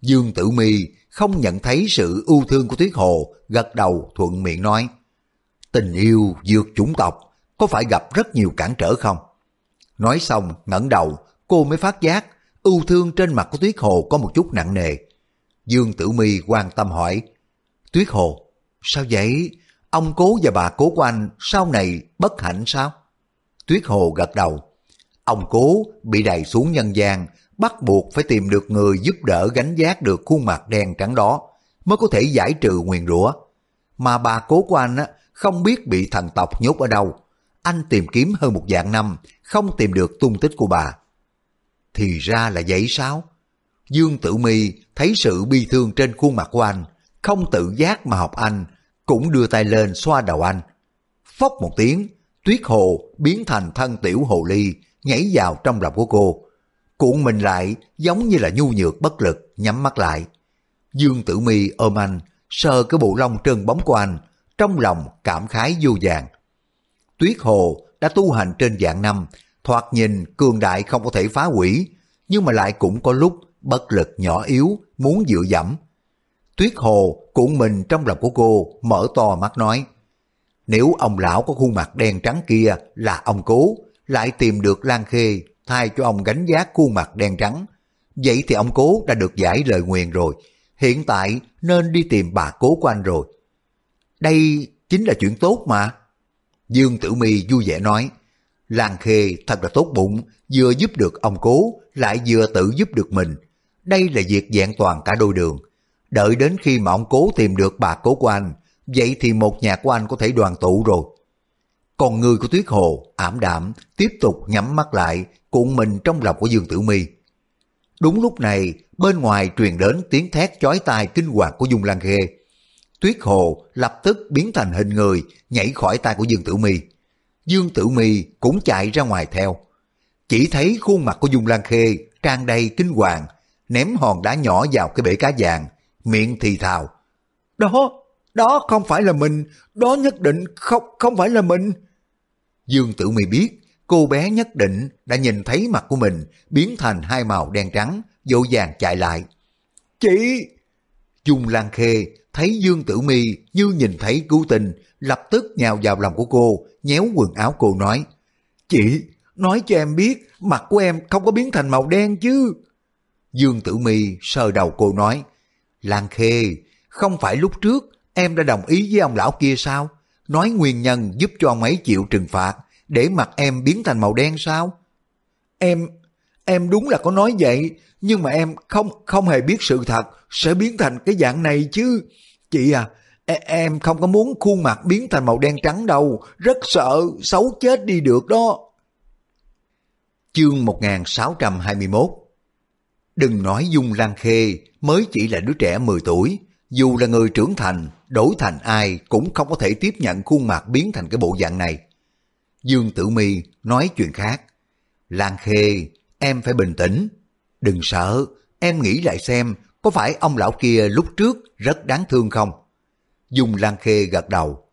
Dương Tử Mi không nhận thấy sự ưu thương của Tuyết Hồ, gật đầu thuận miệng nói. Tình yêu vượt chủng tộc, có phải gặp rất nhiều cản trở không? Nói xong ngẩng đầu, cô mới phát giác ưu thương trên mặt của Tuyết Hồ có một chút nặng nề. Dương Tử Mi quan tâm hỏi, Tuyết Hồ, sao vậy? Ông cố và bà cố của anh sau này bất hạnh sao? Tuyết Hồ gật đầu. Ông cố bị đày xuống nhân gian, bắt buộc phải tìm được người giúp đỡ gánh giác được khuôn mặt đen trắng đó, mới có thể giải trừ nguyền rủa. Mà bà cố của anh á, không biết bị thần tộc nhốt ở đâu. Anh tìm kiếm hơn một dạng năm, không tìm được tung tích của bà. Thì ra là vậy sao? Dương Tử Mi thấy sự bi thương trên khuôn mặt của anh, không tự giác mà học anh, cũng đưa tay lên xoa đầu anh. Phốc một tiếng, tuyết hồ biến thành thân tiểu hồ ly, nhảy vào trong lòng của cô. Cuộn mình lại giống như là nhu nhược bất lực, nhắm mắt lại. Dương Tử Mi ôm anh, sờ cái bộ lông trơn bóng của anh, trong lòng cảm khái vô vàng. Tuyết hồ đã tu hành trên dạng năm, thoạt nhìn cường đại không có thể phá hủy, nhưng mà lại cũng có lúc bất lực nhỏ yếu, muốn dựa dẫm. Tuyết Hồ cuộn mình trong lòng của cô, mở to mắt nói, nếu ông lão có khuôn mặt đen trắng kia là ông cố, lại tìm được Lan Khê thay cho ông gánh giác khuôn mặt đen trắng, vậy thì ông cố đã được giải lời nguyền rồi, hiện tại nên đi tìm bà cố của anh rồi. Đây chính là chuyện tốt mà. Dương Tử Mi vui vẻ nói, Lan Khê thật là tốt bụng, vừa giúp được ông cố, lại vừa tự giúp được mình. Đây là việc dạng toàn cả đôi đường. Đợi đến khi mà ông cố tìm được bà cố của anh, vậy thì một nhà của anh có thể đoàn tụ rồi. Còn người của Tuyết Hồ ảm đạm tiếp tục nhắm mắt lại cuộn mình trong lòng của Dương Tử Mi. Đúng lúc này bên ngoài truyền đến tiếng thét chói tai kinh hoàng của Dung Lan Khê. Tuyết Hồ lập tức biến thành hình người nhảy khỏi tay của Dương Tử Mi. Dương Tử Mi cũng chạy ra ngoài theo. Chỉ thấy khuôn mặt của Dung Lan Khê tràn đầy kinh hoàng, ném hòn đá nhỏ vào cái bể cá vàng, miệng thì thào. Đó, đó không phải là mình, đó nhất định không không phải là mình. Dương Tử Mi biết, cô bé nhất định đã nhìn thấy mặt của mình biến thành hai màu đen trắng, dỗ dàng chạy lại. Chị! Dung Lan Khê thấy Dương Tử Mi như nhìn thấy cứu tình, lập tức nhào vào lòng của cô, nhéo quần áo cô nói, Chị, nói cho em biết, mặt của em không có biến thành màu đen chứ. Dương Tử Mi sờ đầu cô nói, Lan Khê, không phải lúc trước em đã đồng ý với ông lão kia sao? Nói nguyên nhân giúp cho ông ấy chịu trừng phạt, để mặt em biến thành màu đen sao? Em, em đúng là có nói vậy, nhưng mà em không không hề biết sự thật sẽ biến thành cái dạng này chứ. Chị à, e, em không có muốn khuôn mặt biến thành màu đen trắng đâu, rất sợ, xấu chết đi được đó. Chương 1621 Đừng nói Dung Lan Khê mới chỉ là đứa trẻ 10 tuổi, dù là người trưởng thành, đổi thành ai cũng không có thể tiếp nhận khuôn mặt biến thành cái bộ dạng này. Dương Tử Mi nói chuyện khác. Lan Khê, em phải bình tĩnh. Đừng sợ, em nghĩ lại xem, có phải ông lão kia lúc trước rất đáng thương không? Dung Lan Khê gật đầu.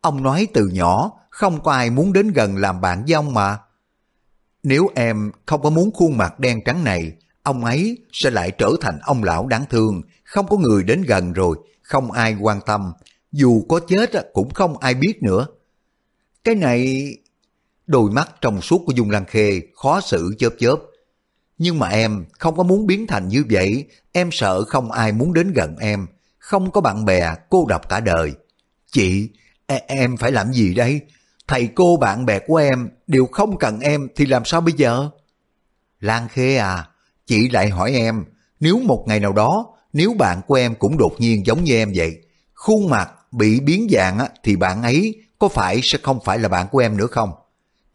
Ông nói từ nhỏ, không có ai muốn đến gần làm bạn với ông mà. Nếu em không có muốn khuôn mặt đen trắng này, ông ấy sẽ lại trở thành ông lão đáng thương, không có người đến gần rồi, không ai quan tâm, dù có chết cũng không ai biết nữa. Cái này... Đôi mắt trong suốt của Dung Lan Khê khó xử chớp chớp. Nhưng mà em không có muốn biến thành như vậy, em sợ không ai muốn đến gần em, không có bạn bè, cô độc cả đời. Chị, e, em phải làm gì đây? Thầy cô bạn bè của em đều không cần em thì làm sao bây giờ? Lan Khê à, chị lại hỏi em, nếu một ngày nào đó, nếu bạn của em cũng đột nhiên giống như em vậy, khuôn mặt bị biến dạng thì bạn ấy có phải sẽ không phải là bạn của em nữa không?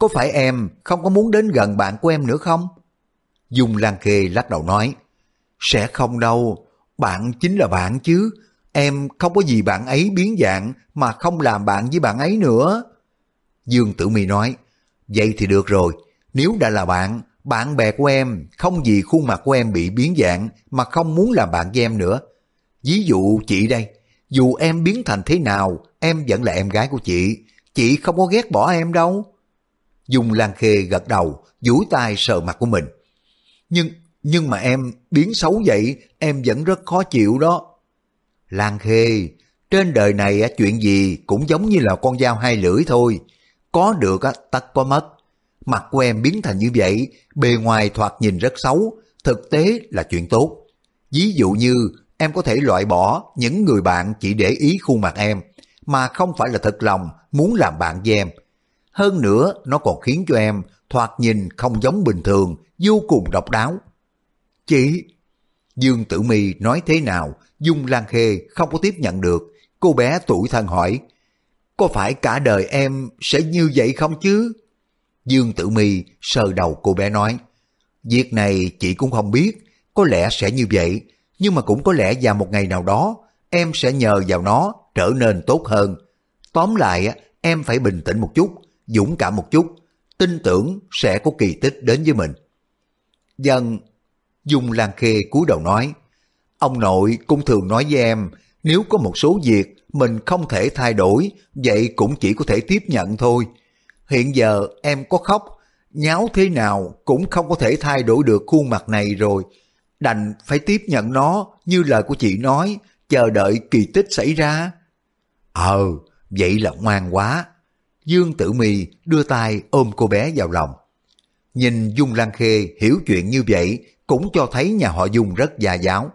Có phải em không có muốn đến gần bạn của em nữa không? Dung Lan Khê lắc đầu nói, sẽ không đâu, bạn chính là bạn chứ, em không có gì bạn ấy biến dạng mà không làm bạn với bạn ấy nữa. Dương Tử Mi nói, vậy thì được rồi, nếu đã là bạn, bạn bè của em không vì khuôn mặt của em bị biến dạng mà không muốn làm bạn với em nữa. Ví dụ chị đây, dù em biến thành thế nào, em vẫn là em gái của chị, chị không có ghét bỏ em đâu. Dung Lan Khê gật đầu, duỗi tay sờ mặt của mình. Nhưng, nhưng mà em biến xấu vậy, em vẫn rất khó chịu đó. Lan Khê, trên đời này chuyện gì cũng giống như là con dao hai lưỡi thôi. Có được tất có mất. Mặt của em biến thành như vậy, bề ngoài thoạt nhìn rất xấu, thực tế là chuyện tốt. Ví dụ như em có thể loại bỏ những người bạn chỉ để ý khuôn mặt em, mà không phải là thật lòng muốn làm bạn với em. Hơn nữa, nó còn khiến cho em thoạt nhìn không giống bình thường, vô cùng độc đáo. Chị, Dương Tử Mi nói thế nào, Dung Lan Khê không có tiếp nhận được. Cô bé tuổi thân hỏi, có phải cả đời em sẽ như vậy không chứ? Dương Tử Mi sờ đầu cô bé nói, việc này chị cũng không biết, có lẽ sẽ như vậy, nhưng mà cũng có lẽ vào một ngày nào đó em sẽ nhờ vào nó trở nên tốt hơn. Tóm lại, em phải bình tĩnh một chút, dũng cảm một chút, tin tưởng sẽ có kỳ tích đến với mình. Dân, Dung Lan Khê cúi đầu nói, ông nội cũng thường nói với em, nếu có một số việc mình không thể thay đổi, vậy cũng chỉ có thể tiếp nhận thôi. Hiện giờ em có khóc, nháo thế nào cũng không có thể thay đổi được khuôn mặt này rồi. Đành phải tiếp nhận nó như lời của chị nói, chờ đợi kỳ tích xảy ra. Ờ, vậy là ngoan quá. Dương Tử Mi đưa tay ôm cô bé vào lòng. Nhìn Dung Lan Khê hiểu chuyện như vậy cũng cho thấy nhà họ Dung rất gia giáo.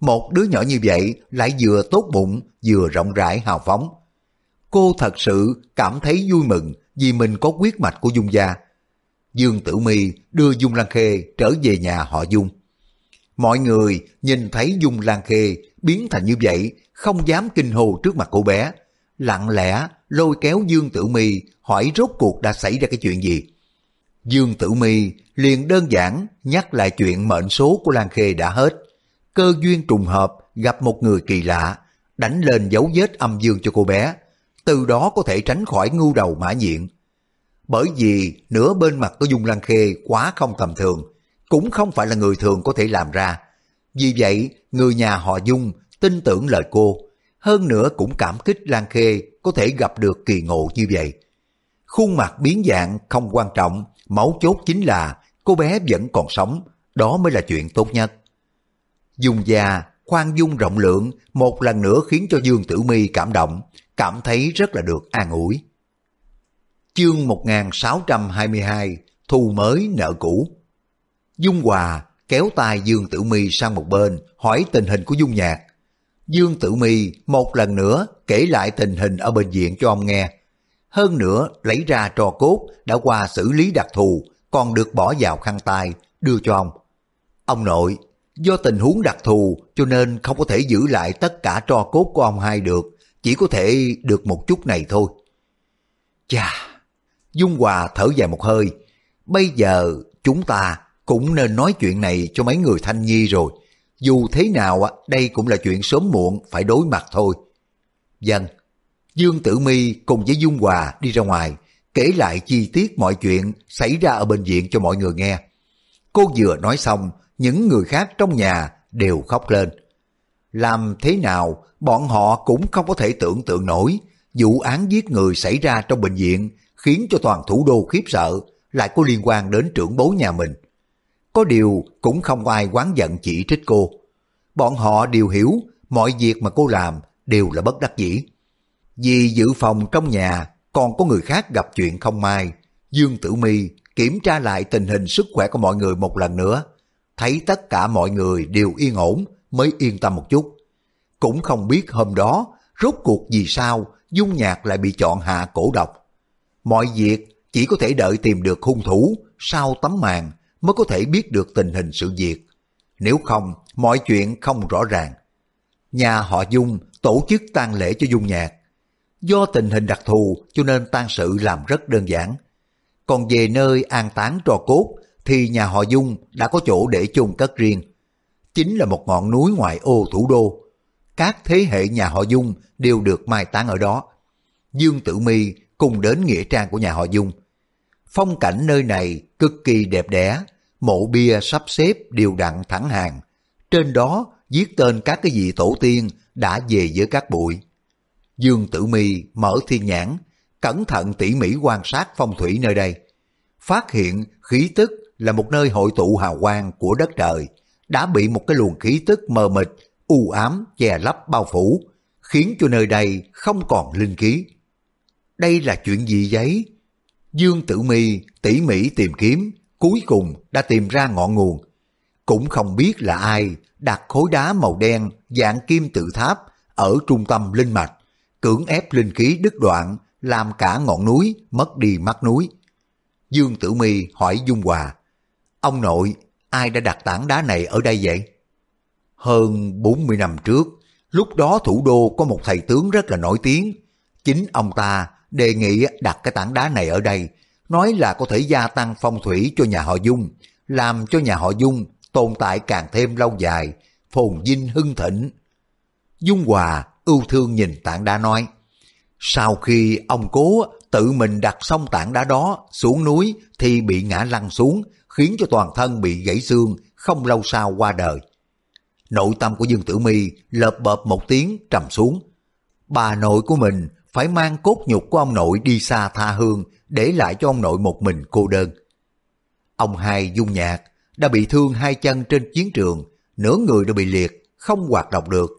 Một đứa nhỏ như vậy lại vừa tốt bụng vừa rộng rãi hào phóng. Cô thật sự cảm thấy vui mừng vì mình có quyết mạch của Dung gia. Dương Tử Mi đưa Dung Lan Khê trở về nhà họ Dung. Mọi người nhìn thấy Dung Lan Khê biến thành như vậy, không dám kinh hồ trước mặt cô bé. Lặng lẽ lôi kéo Dương Tử Mi hỏi rốt cuộc đã xảy ra cái chuyện gì. Dương Tử Mi liền đơn giản nhắc lại chuyện mệnh số của Lan Khê đã hết. Cơ duyên trùng hợp gặp một người kỳ lạ, đánh lên dấu vết âm dương cho cô bé, từ đó có thể tránh khỏi ngu đầu mã diện. Bởi vì nửa bên mặt của Dung Lan Khê quá không tầm thường, cũng không phải là người thường có thể làm ra. Vì vậy, người nhà họ Dung tin tưởng lời cô, hơn nữa cũng cảm kích Lan Khê có thể gặp được kỳ ngộ như vậy. Khuôn mặt biến dạng không quan trọng, máu chốt chính là cô bé vẫn còn sống, đó mới là chuyện tốt nhất. dùng già, khoan dung rộng lượng một lần nữa khiến cho Dương Tử Mi cảm động, cảm thấy rất là được an ủi. Chương 1622 Thu mới nợ cũ Dung Hòa kéo tay Dương Tử Mi sang một bên hỏi tình hình của Dung Nhạc. Dương Tử Mi một lần nữa kể lại tình hình ở bệnh viện cho ông nghe. Hơn nữa lấy ra trò cốt đã qua xử lý đặc thù còn được bỏ vào khăn tay đưa cho ông. Ông nội, do tình huống đặc thù cho nên không có thể giữ lại tất cả trò cốt của ông hai được, chỉ có thể được một chút này thôi. Chà, Dung Hòa thở dài một hơi, bây giờ chúng ta cũng nên nói chuyện này cho mấy người thanh nhi rồi. Dù thế nào đây cũng là chuyện sớm muộn phải đối mặt thôi. Dân, Dương Tử Mi cùng với Dung Hòa đi ra ngoài, kể lại chi tiết mọi chuyện xảy ra ở bệnh viện cho mọi người nghe. Cô vừa nói xong, những người khác trong nhà đều khóc lên. Làm thế nào, bọn họ cũng không có thể tưởng tượng nổi. Vụ án giết người xảy ra trong bệnh viện khiến cho toàn thủ đô khiếp sợ, lại có liên quan đến trưởng bố nhà mình. Có điều cũng không ai quán giận chỉ trích cô. Bọn họ đều hiểu mọi việc mà cô làm đều là bất đắc dĩ. Vì dự phòng trong nhà còn có người khác gặp chuyện không may, Dương Tử Mi kiểm tra lại tình hình sức khỏe của mọi người một lần nữa, thấy tất cả mọi người đều yên ổn mới yên tâm một chút. Cũng không biết hôm đó rốt cuộc vì sao Dung Nhạc lại bị chọn hạ cổ độc. Mọi việc chỉ có thể đợi tìm được hung thủ sau tấm màn mới có thể biết được tình hình sự việc. Nếu không, mọi chuyện không rõ ràng. Nhà họ Dung tổ chức tang lễ cho Dung Nhạc. Do tình hình đặc thù cho nên tang sự làm rất đơn giản. Còn về nơi an táng trò cốt thì nhà họ Dung đã có chỗ để chôn cất riêng. Chính là một ngọn núi ngoài ô thủ đô. Các thế hệ nhà họ Dung đều được mai táng ở đó. Dương Tử Mi cùng đến nghĩa trang của nhà họ Dung. Phong cảnh nơi này cực kỳ đẹp đẽ, mộ bia sắp xếp đều đặn thẳng hàng. Trên đó viết tên các cái vị tổ tiên đã về với các bụi. Dương Tử Mi mở thiên nhãn, cẩn thận tỉ mỉ quan sát phong thủy nơi đây. Phát hiện khí tức là một nơi hội tụ hào quang của đất trời, đã bị một cái luồng khí tức mờ mịt, u ám che lấp bao phủ, khiến cho nơi đây không còn linh khí. Đây là chuyện gì vậy? Dương Tử Mi tỉ mỉ tìm kiếm, cuối cùng đã tìm ra ngọn nguồn. Cũng không biết là ai đặt khối đá màu đen dạng kim tự tháp ở trung tâm linh mạch, cưỡng ép linh khí đứt đoạn, làm cả ngọn núi mất đi mắt núi. Dương Tử Mi hỏi Dung Hòa, ông nội, ai đã đặt tảng đá này ở đây vậy? Hơn 40 năm trước, lúc đó thủ đô có một thầy tướng rất là nổi tiếng. Chính ông ta đề nghị đặt cái tảng đá này ở đây, nói là có thể gia tăng phong thủy cho nhà họ Dung, làm cho nhà họ Dung tồn tại càng thêm lâu dài, phồn vinh hưng thịnh. Dung Hòa ưu thương nhìn tảng đá nói, sau khi ông cố tự mình đặt xong tảng đá đó xuống núi thì bị ngã lăn xuống, khiến cho toàn thân bị gãy xương, không lâu sau qua đời. Nội tâm của Dương Tử Mi lợp bợp một tiếng trầm xuống. Bà nội của mình phải mang cốt nhục của ông nội đi xa tha hương, để lại cho ông nội một mình cô đơn. Ông hai dung nhạc, đã bị thương hai chân trên chiến trường, nửa người đã bị liệt, không hoạt động được.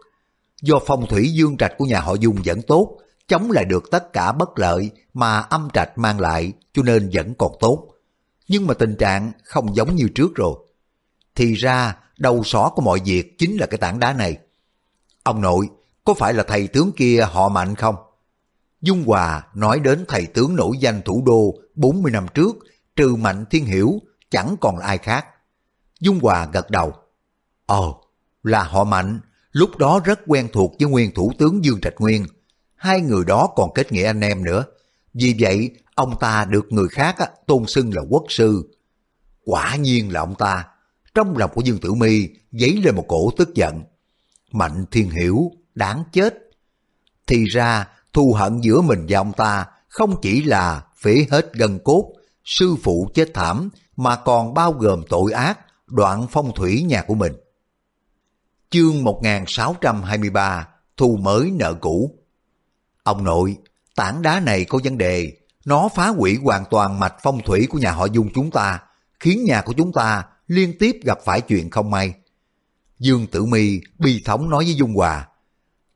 Do phong thủy dương trạch của nhà họ Dung vẫn tốt, chống lại được tất cả bất lợi mà âm trạch mang lại cho nên vẫn còn tốt. Nhưng mà tình trạng không giống như trước rồi. Thì ra đầu sỏ của mọi việc chính là cái tảng đá này. Ông nội, có phải là thầy tướng kia họ mạnh không? Dung Hòa nói đến thầy tướng nổi danh thủ đô 40 năm trước, trừ Mạnh Thiên Hiểu, chẳng còn ai khác. Dung Hòa gật đầu. Ồ, là họ Mạnh, lúc đó rất quen thuộc với nguyên thủ tướng Dương Trạch Nguyên. Hai người đó còn kết nghĩa anh em nữa. Vì vậy, ông ta được người khác tôn xưng là quốc sư. Quả nhiên là ông ta. Trong lòng của Dương Tử Mi dấy lên một cổ tức giận. Mạnh Thiên Hiểu, đáng chết. Thì ra thù hận giữa mình và ông ta không chỉ là phế hết gân cốt, sư phụ chết thảm, mà còn bao gồm tội ác, đoạn phong thủy nhà của mình. Chương 1623 Thù mới nợ cũ Ông nội, tảng đá này có vấn đề, nó phá hủy hoàn toàn mạch phong thủy của nhà họ Dung chúng ta, khiến nhà của chúng ta liên tiếp gặp phải chuyện không may. Dương Tử Mi bi thống nói với Dung Hòa,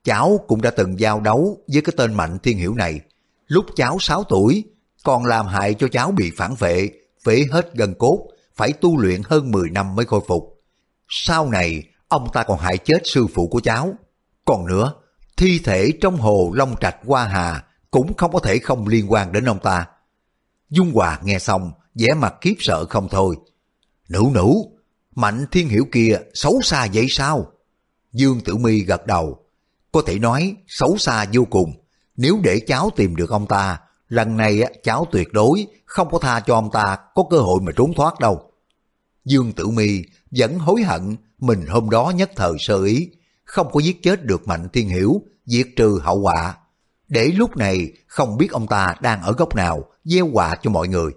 cháu cũng đã từng giao đấu với cái tên Mạnh Thiên Hiểu này. Lúc cháu 6 tuổi, còn làm hại cho cháu bị phản vệ, phế hết gân cốt, phải tu luyện hơn 10 năm mới khôi phục. Sau này, ông ta còn hại chết sư phụ của cháu. Còn nữa, thi thể trong hồ Long Trạch Hoa Hà cũng không có thể không liên quan đến ông ta. Dung Hòa nghe xong, vẻ mặt kiếp sợ không thôi. Nữ nữ, Mạnh Thiên Hiểu kia xấu xa vậy sao? Dương Tử Mi gật đầu, có thể nói xấu xa vô cùng. Nếu để cháu tìm được ông ta, lần này cháu tuyệt đối không có tha cho ông ta có cơ hội mà trốn thoát đâu. Dương Tử Mi vẫn hối hận mình hôm đó nhất thời sơ ý, không có giết chết được Mạnh Thiên Hiểu, diệt trừ hậu quả. Để lúc này không biết ông ta đang ở góc nào, gieo họa cho mọi người.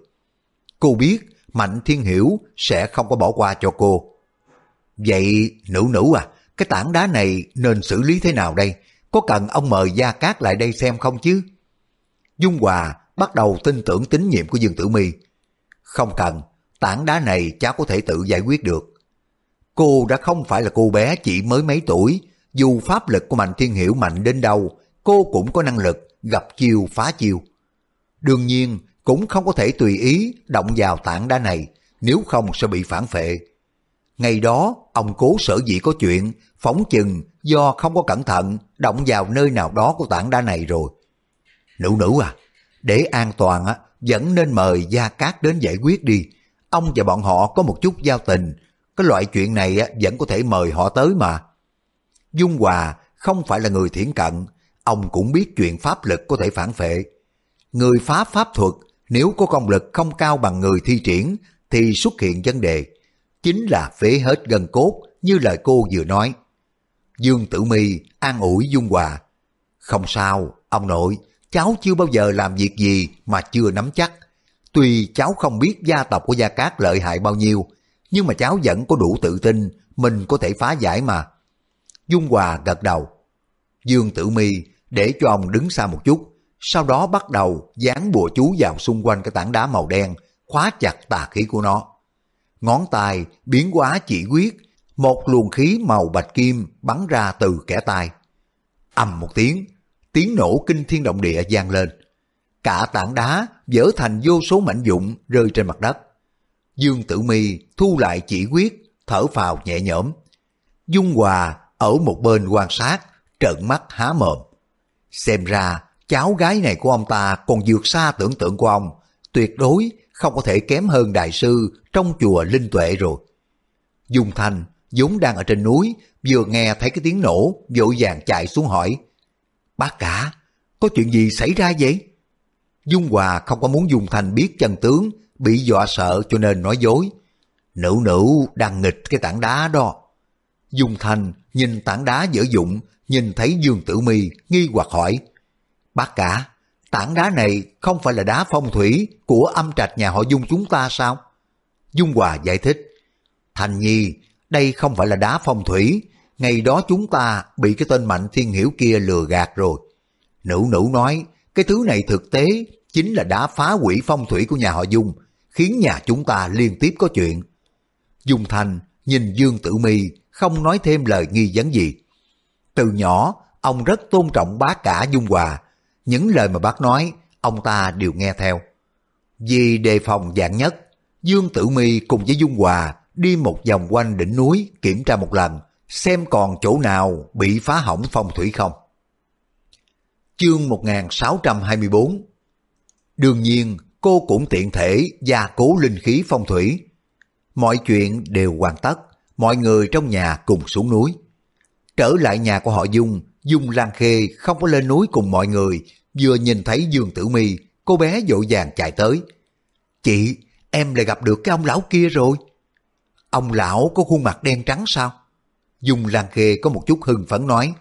Cô biết Mạnh Thiên Hiểu sẽ không có bỏ qua cho cô. Vậy nữ nữ à, cái tảng đá này nên xử lý thế nào đây? Có cần ông mời Gia Cát lại đây xem không chứ? Dung Hòa bắt đầu tin tưởng tín nhiệm của Dương Tử Mi. Không cần, tảng đá này cháu có thể tự giải quyết được. Cô đã không phải là cô bé chỉ mới mấy tuổi, dù pháp lực của Mạnh Thiên Hiểu mạnh đến đâu, cô cũng có năng lực gặp chiêu phá chiêu. Đương nhiên, cũng không có thể tùy ý động vào tảng đá này, nếu không sẽ bị phản phệ. Ngày đó, ông cố sở dĩ có chuyện, phóng chừng do không có cẩn thận động vào nơi nào đó của tảng đá này rồi. Nữ nữ à, để an toàn á, vẫn nên mời Gia Cát đến giải quyết đi. Ông và bọn họ có một chút giao tình, cái loại chuyện này á, vẫn có thể mời họ tới mà. Dung Hòa không phải là người thiển cận, ông cũng biết chuyện pháp lực có thể phản phệ. Người phá pháp thuật nếu có công lực không cao bằng người thi triển thì xuất hiện vấn đề. Chính là phế hết gần cốt như lời cô vừa nói. Dương Tử Mi an ủi Dung Hòa. Không sao, ông nội, cháu chưa bao giờ làm việc gì mà chưa nắm chắc. Tuy cháu không biết gia tộc của Gia Cát lợi hại bao nhiêu, nhưng mà cháu vẫn có đủ tự tin mình có thể phá giải mà. Dung Hòa gật đầu. Dương Tử Mi để cho ông đứng xa một chút, sau đó bắt đầu dán bùa chú vào xung quanh cái tảng đá màu đen, khóa chặt tà khí của nó. Ngón tay biến hóa chỉ quyết, một luồng khí màu bạch kim bắn ra từ kẻ tay. ầm một tiếng, tiếng nổ kinh thiên động địa vang lên. Cả tảng đá vỡ thành vô số mảnh vụn rơi trên mặt đất. Dương Tử Mi thu lại chỉ quyết, thở phào nhẹ nhõm. Dung Hòa ở một bên quan sát, trợn mắt há mồm. Xem ra cháu gái này của ông ta còn vượt xa tưởng tượng của ông, tuyệt đối không có thể kém hơn đại sư trong chùa Linh Tuệ rồi. Dung Thanh vốn đang ở trên núi, vừa nghe thấy cái tiếng nổ, vội vàng chạy xuống hỏi. Bác cả, có chuyện gì xảy ra vậy? Dung Hòa không có muốn Dung Thanh biết chân tướng, bị dọa sợ cho nên nói dối. Nữ nữ đang nghịch cái tảng đá đó. Dung Thanh nhìn tảng đá dở dụng, nhìn thấy Dương Tử Mi nghi hoặc hỏi. Bác cả, tảng đá này không phải là đá phong thủy của âm trạch nhà họ Dung chúng ta sao? Dung Hòa giải thích. Thành Nhi, đây không phải là đá phong thủy, ngày đó chúng ta bị cái tên Mạnh Thiên Hiểu kia lừa gạt rồi. Nữ nữ nói, cái thứ này thực tế chính là đá phá hủy phong thủy của nhà họ Dung, khiến nhà chúng ta liên tiếp có chuyện. Dung Thành nhìn Dương Tử Mi không nói thêm lời nghi vấn gì. Từ nhỏ, ông rất tôn trọng bác cả Dung Hòa, những lời mà bác nói, ông ta đều nghe theo. Vì đề phòng dạng nhất, Dương Tử Mi cùng với Dung Hòa đi một vòng quanh đỉnh núi kiểm tra một lần, xem còn chỗ nào bị phá hỏng phong thủy không. Chương 1624 Đương nhiên, cô cũng tiện thể gia cố linh khí phong thủy. Mọi chuyện đều hoàn tất, mọi người trong nhà cùng xuống núi. Trở lại nhà của họ Dung, Dung Lan Khê không có lên núi cùng mọi người, vừa nhìn thấy Dương Tử Mi, cô bé vội vàng chạy tới. Chị, em lại gặp được cái ông lão kia rồi. Ông lão có khuôn mặt đen trắng sao? Dung Lan Khê có một chút hưng phấn nói.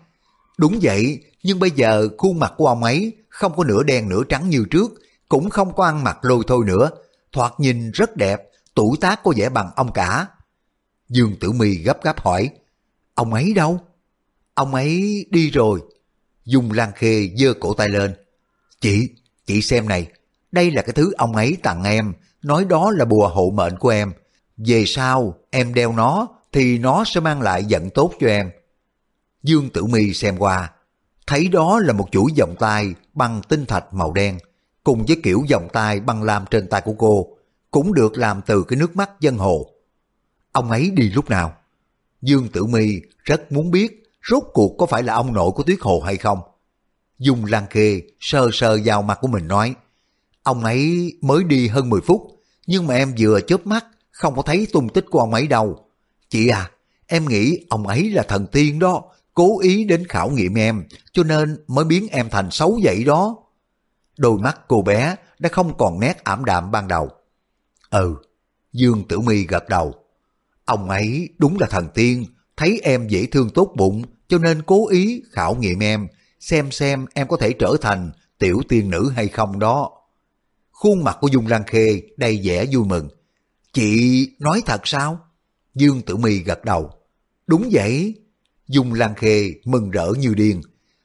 Đúng vậy, nhưng bây giờ khuôn mặt của ông ấy không có nửa đen nửa trắng như trước, cũng không có ăn mặc lôi thôi nữa. Thoạt nhìn rất đẹp, tuổi tác có vẻ bằng ông cả. Dương Tử Mi gấp gáp hỏi, ông ấy đâu? Ông ấy đi rồi. Dung Lan Khê giơ cổ tay lên. Chị, chị xem này, đây là cái thứ ông ấy tặng em, nói đó là bùa hộ mệnh của em. Về sau, em đeo nó, thì nó sẽ mang lại vận tốt cho em. Dương Tử Mi xem qua, thấy đó là một chuỗi vòng tay bằng tinh thạch màu đen, cùng với kiểu vòng tay bằng lam trên tay của cô, cũng được làm từ cái nước mắt dân hồ. Ông ấy đi lúc nào? Dương Tử Mi rất muốn biết rốt cuộc có phải là ông nội của Tuyết Hồ hay không. Dung Lan Khê sờ sờ vào mặt của mình nói, ông ấy mới đi hơn 10 phút, nhưng mà em vừa chớp mắt không có thấy tung tích của ông ấy đâu. Chị à, em nghĩ ông ấy là thần tiên đó, cố ý đến khảo nghiệm em, cho nên mới biến em thành xấu vậy đó. Đôi mắt cô bé đã không còn nét ảm đạm ban đầu. Ừ, Dương Tử Mi gật đầu. Ông ấy đúng là thần tiên, thấy em dễ thương tốt bụng, cho nên cố ý khảo nghiệm em, xem xem em có thể trở thành tiểu tiên nữ hay không đó. Khuôn mặt của Dung Lan Khê đầy vẻ vui mừng. Chị nói thật sao? Dương Tử Mi gật đầu. Đúng vậy. Dung Lan Khê mừng rỡ như điên.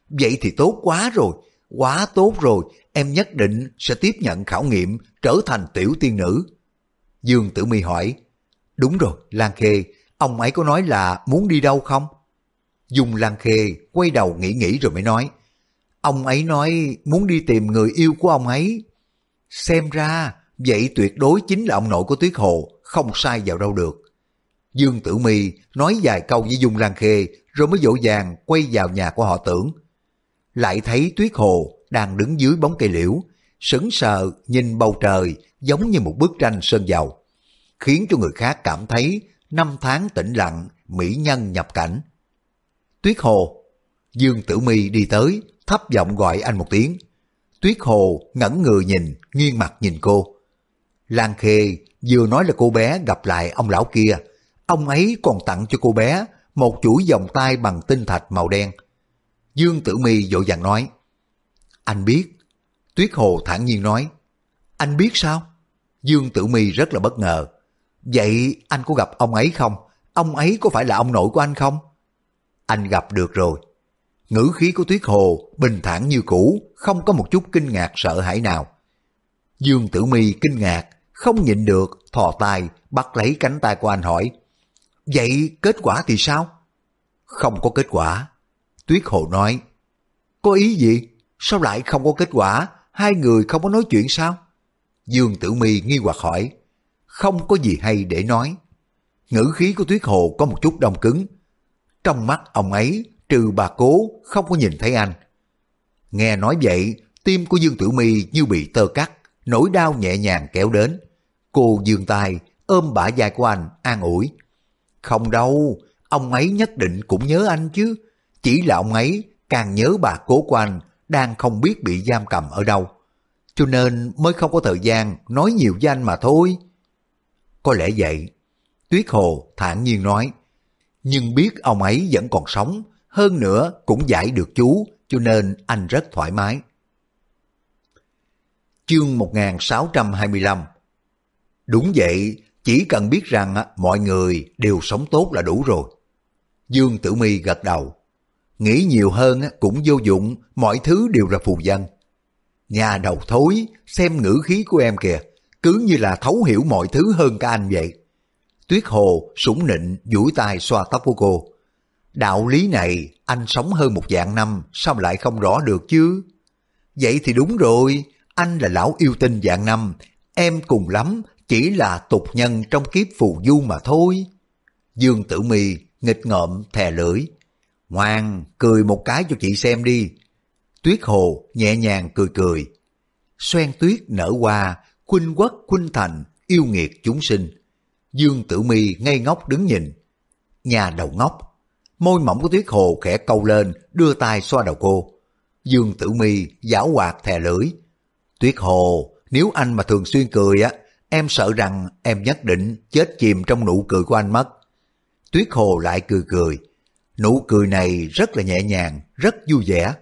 Vậy thì tốt quá rồi, quá tốt rồi, em nhất định sẽ tiếp nhận khảo nghiệm trở thành tiểu tiên nữ. Dương Tử Mi hỏi, đúng rồi, Lan Khê, ông ấy có nói là muốn đi đâu không? Dung Lan Khê quay đầu nghĩ nghĩ rồi mới nói, ông ấy nói muốn đi tìm người yêu của ông ấy. Xem ra, vậy tuyệt đối chính là ông nội của Tuyết Hồ, không sai vào đâu được. Dương Tử Mi nói vài câu với Dung Lan Khê rồi mới dỗ dàng quay vào nhà của họ tưởng. Lại thấy Tuyết Hồ đang đứng dưới bóng cây liễu, sững sờ nhìn bầu trời giống như một bức tranh sơn dầu, khiến cho người khác cảm thấy năm tháng tĩnh lặng, mỹ nhân nhập cảnh. Tuyết Hồ, Dương Tử Mi đi tới, thấp giọng gọi anh một tiếng. Tuyết Hồ ngẩn người nhìn, nghiêng mặt nhìn cô. Lan Khê vừa nói là cô bé gặp lại ông lão kia, ông ấy còn tặng cho cô bé một chuỗi vòng tay bằng tinh thạch màu đen. Dương Tử Mi vội vàng nói, anh biết. Tuyết Hồ thản nhiên nói, anh biết sao? Dương Tử Mi rất là bất ngờ. Vậy anh có gặp ông ấy không? Ông ấy có phải là ông nội của anh không? Anh gặp được rồi. Ngữ khí của Tuyết Hồ bình thản như cũ, không có một chút kinh ngạc sợ hãi nào. Dương Tử Mi kinh ngạc, không nhịn được, thò tay bắt lấy cánh tay của anh hỏi. Vậy kết quả thì sao? Không có kết quả. Tuyết Hồ nói. Có ý gì? Sao lại không có kết quả? Hai người không có nói chuyện sao? Dương Tử Mi nghi hoặc hỏi. Không có gì hay để nói. Ngữ khí của Tuyết Hồ có một chút đông cứng. Trong mắt ông ấy, trừ bà cố, không có nhìn thấy anh. Nghe nói vậy, tim của Dương Tử Mi như bị tơ cắt, nỗi đau nhẹ nhàng kéo đến. Cô dương tay, ôm bả vai của anh, an ủi. Không đâu, ông ấy nhất định cũng nhớ anh chứ. Chỉ là ông ấy càng nhớ bà cố của anh đang không biết bị giam cầm ở đâu. Cho nên mới không có thời gian nói nhiều với anh mà thôi. Có lẽ vậy. Tuyết Hồ thản nhiên nói. Nhưng biết ông ấy vẫn còn sống, hơn nữa cũng giải được chú, cho nên anh rất thoải mái. Chương 1625 Đúng vậy, chỉ cần biết rằng à, mọi người đều sống tốt là đủ rồi. Dương Tử Mi gật đầu. Nghĩ nhiều hơn à, cũng vô dụng, mọi thứ đều là phù dân. Nhà đầu thối, xem ngữ khí của em kìa, cứ như là thấu hiểu mọi thứ hơn cả anh vậy. Tuyết Hồ sủng nịnh duỗi tay xoa tóc của cô. Đạo lý này anh sống hơn một dạng năm sao lại không rõ được chứ? Vậy thì đúng rồi, anh là lão yêu tinh dạng năm, em cùng lắm chỉ là tục nhân trong kiếp phù du mà thôi. Dương Tử Mi nghịch ngợm thè lưỡi. Ngoan, cười một cái cho chị xem đi. Tuyết Hồ nhẹ nhàng cười cười. Xoen tuyết nở hoa, khuynh quốc khuynh thành, yêu nghiệt chúng sinh. Dương Tử Mi ngây ngốc đứng nhìn. Nhà đầu ngốc. Môi mỏng của Tuyết Hồ khẽ câu lên, đưa tay xoa đầu cô. Dương Tử Mi giảo hoạt thè lưỡi. Tuyết Hồ, nếu anh mà thường xuyên cười á, em sợ rằng em nhất định chết chìm trong nụ cười của anh mất. Tuyết Hồ lại cười cười. Nụ cười này rất là nhẹ nhàng, rất vui vẻ.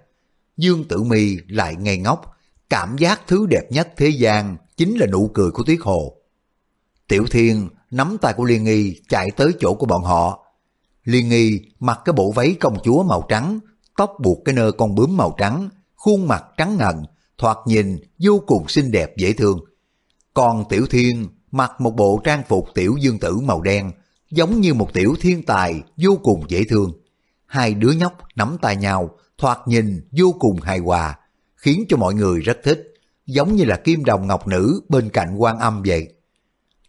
Dương Tử Mi lại ngây ngốc, cảm giác thứ đẹp nhất thế gian chính là nụ cười của Tuyết Hồ. Tiểu Thiên nắm tay của Liên Nghi chạy tới chỗ của bọn họ. Liên Nghi mặc cái bộ váy công chúa màu trắng, tóc buộc cái nơ con bướm màu trắng, khuôn mặt trắng ngần, thoạt nhìn vô cùng xinh đẹp dễ thương. Còn Tiểu Thiên mặc một bộ trang phục tiểu dương tử màu đen, giống như một tiểu thiên tài vô cùng dễ thương. Hai đứa nhóc nắm tay nhau, thoạt nhìn vô cùng hài hòa, khiến cho mọi người rất thích, giống như là kim đồng ngọc nữ bên cạnh quan âm vậy.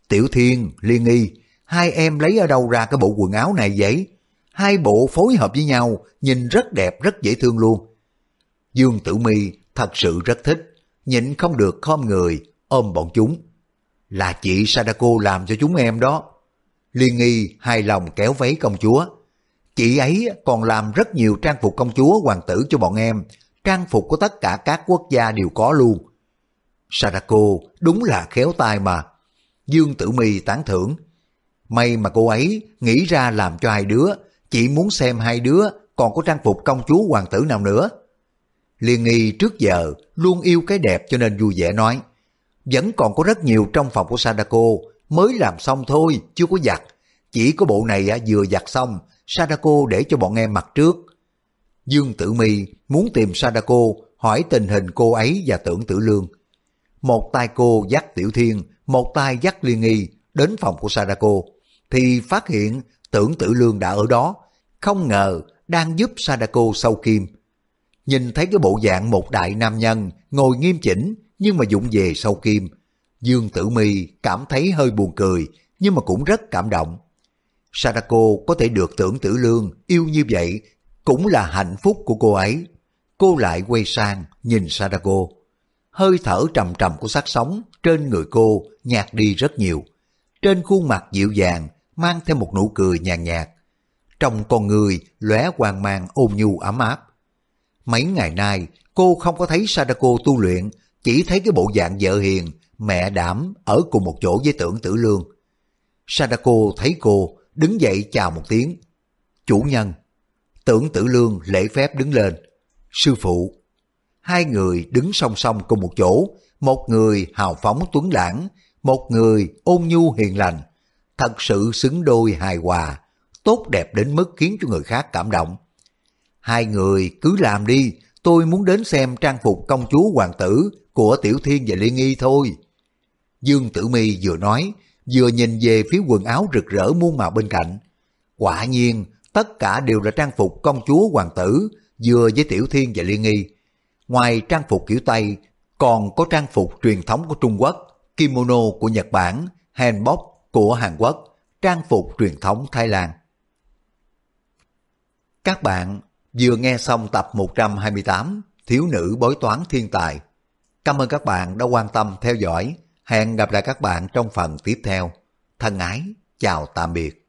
Tiểu Thiên, Liên Nghi, hai em lấy ở đâu ra cái bộ quần áo này vậy? Hai bộ phối hợp với nhau, nhìn rất đẹp, rất dễ thương luôn. Dương Tử Mi thật sự rất thích, nhịn không được khom người, ôm bọn chúng. Là chị Sadako làm cho chúng em đó. Liên nghi hài lòng kéo váy công chúa. Chị ấy còn làm rất nhiều trang phục công chúa hoàng tử cho bọn em. Trang phục của tất cả các quốc gia đều có luôn. Sadako đúng là khéo tay mà. Dương Tử Mi tán thưởng. May mà cô ấy nghĩ ra làm cho hai đứa. chỉ muốn xem hai đứa còn có trang phục công chúa hoàng tử nào nữa. Liên nghi trước giờ luôn yêu cái đẹp cho nên vui vẻ nói. Vẫn còn có rất nhiều trong phòng của Sadako, mới làm xong thôi, chưa có giặt. Chỉ có bộ này à, vừa giặt xong, Sadako để cho bọn em mặc trước. Dương Tử Mi muốn tìm Sadako hỏi tình hình cô ấy và tưởng tử lương. Một tay cô dắt Tiểu Thiên, một tay dắt Liên Nghi đến phòng của Sadako, thì phát hiện tưởng tử lương đã ở đó, không ngờ đang giúp Sadako sâu kim. Nhìn thấy cái bộ dạng một đại nam nhân ngồi nghiêm chỉnh nhưng mà dụng về sâu kim, Dương Tử Mi cảm thấy hơi buồn cười nhưng mà cũng rất cảm động. Sadako có thể được tưởng tử lương yêu như vậy cũng là hạnh phúc của cô ấy. Cô lại quay sang nhìn Sadako. Hơi thở trầm trầm của xác sống trên người cô nhạt đi rất nhiều. Trên khuôn mặt dịu dàng mang thêm một nụ cười nhàn nhạt. Trong con người lóe hoàng mang ôn nhu ấm áp. Mấy ngày nay cô không có thấy Sadako tu luyện, chỉ thấy cái bộ dạng vợ hiền, mẹ đảm ở cùng một chỗ với tưởng tử lương. Sadako thấy cô, đứng dậy chào một tiếng. Chủ nhân, tưởng tử lương lễ phép đứng lên. Sư phụ, hai người đứng song song cùng một chỗ, một người hào phóng tuấn lãng, một người ôn nhu hiền lành, thật sự xứng đôi hài hòa, tốt đẹp đến mức khiến cho người khác cảm động. Hai người cứ làm đi, tôi muốn đến xem trang phục công chúa hoàng tử của Tiểu Thiên và Liên Nghi thôi. Dương Tử Mi vừa nói, vừa nhìn về phía quần áo rực rỡ muôn màu bên cạnh. Quả nhiên, tất cả đều là trang phục công chúa hoàng tử, vừa với Tiểu Thiên và Liên Nghi. Ngoài trang phục kiểu Tây, còn có trang phục truyền thống của Trung Quốc, kimono của Nhật Bản, hanbok của Hàn Quốc, trang phục truyền thống Thái Lan. Các bạn vừa nghe xong tập 128 Thiếu nữ bói toán thiên tài. Cảm ơn các bạn đã quan tâm theo dõi. Hẹn gặp lại các bạn trong phần tiếp theo. Thân ái, chào tạm biệt.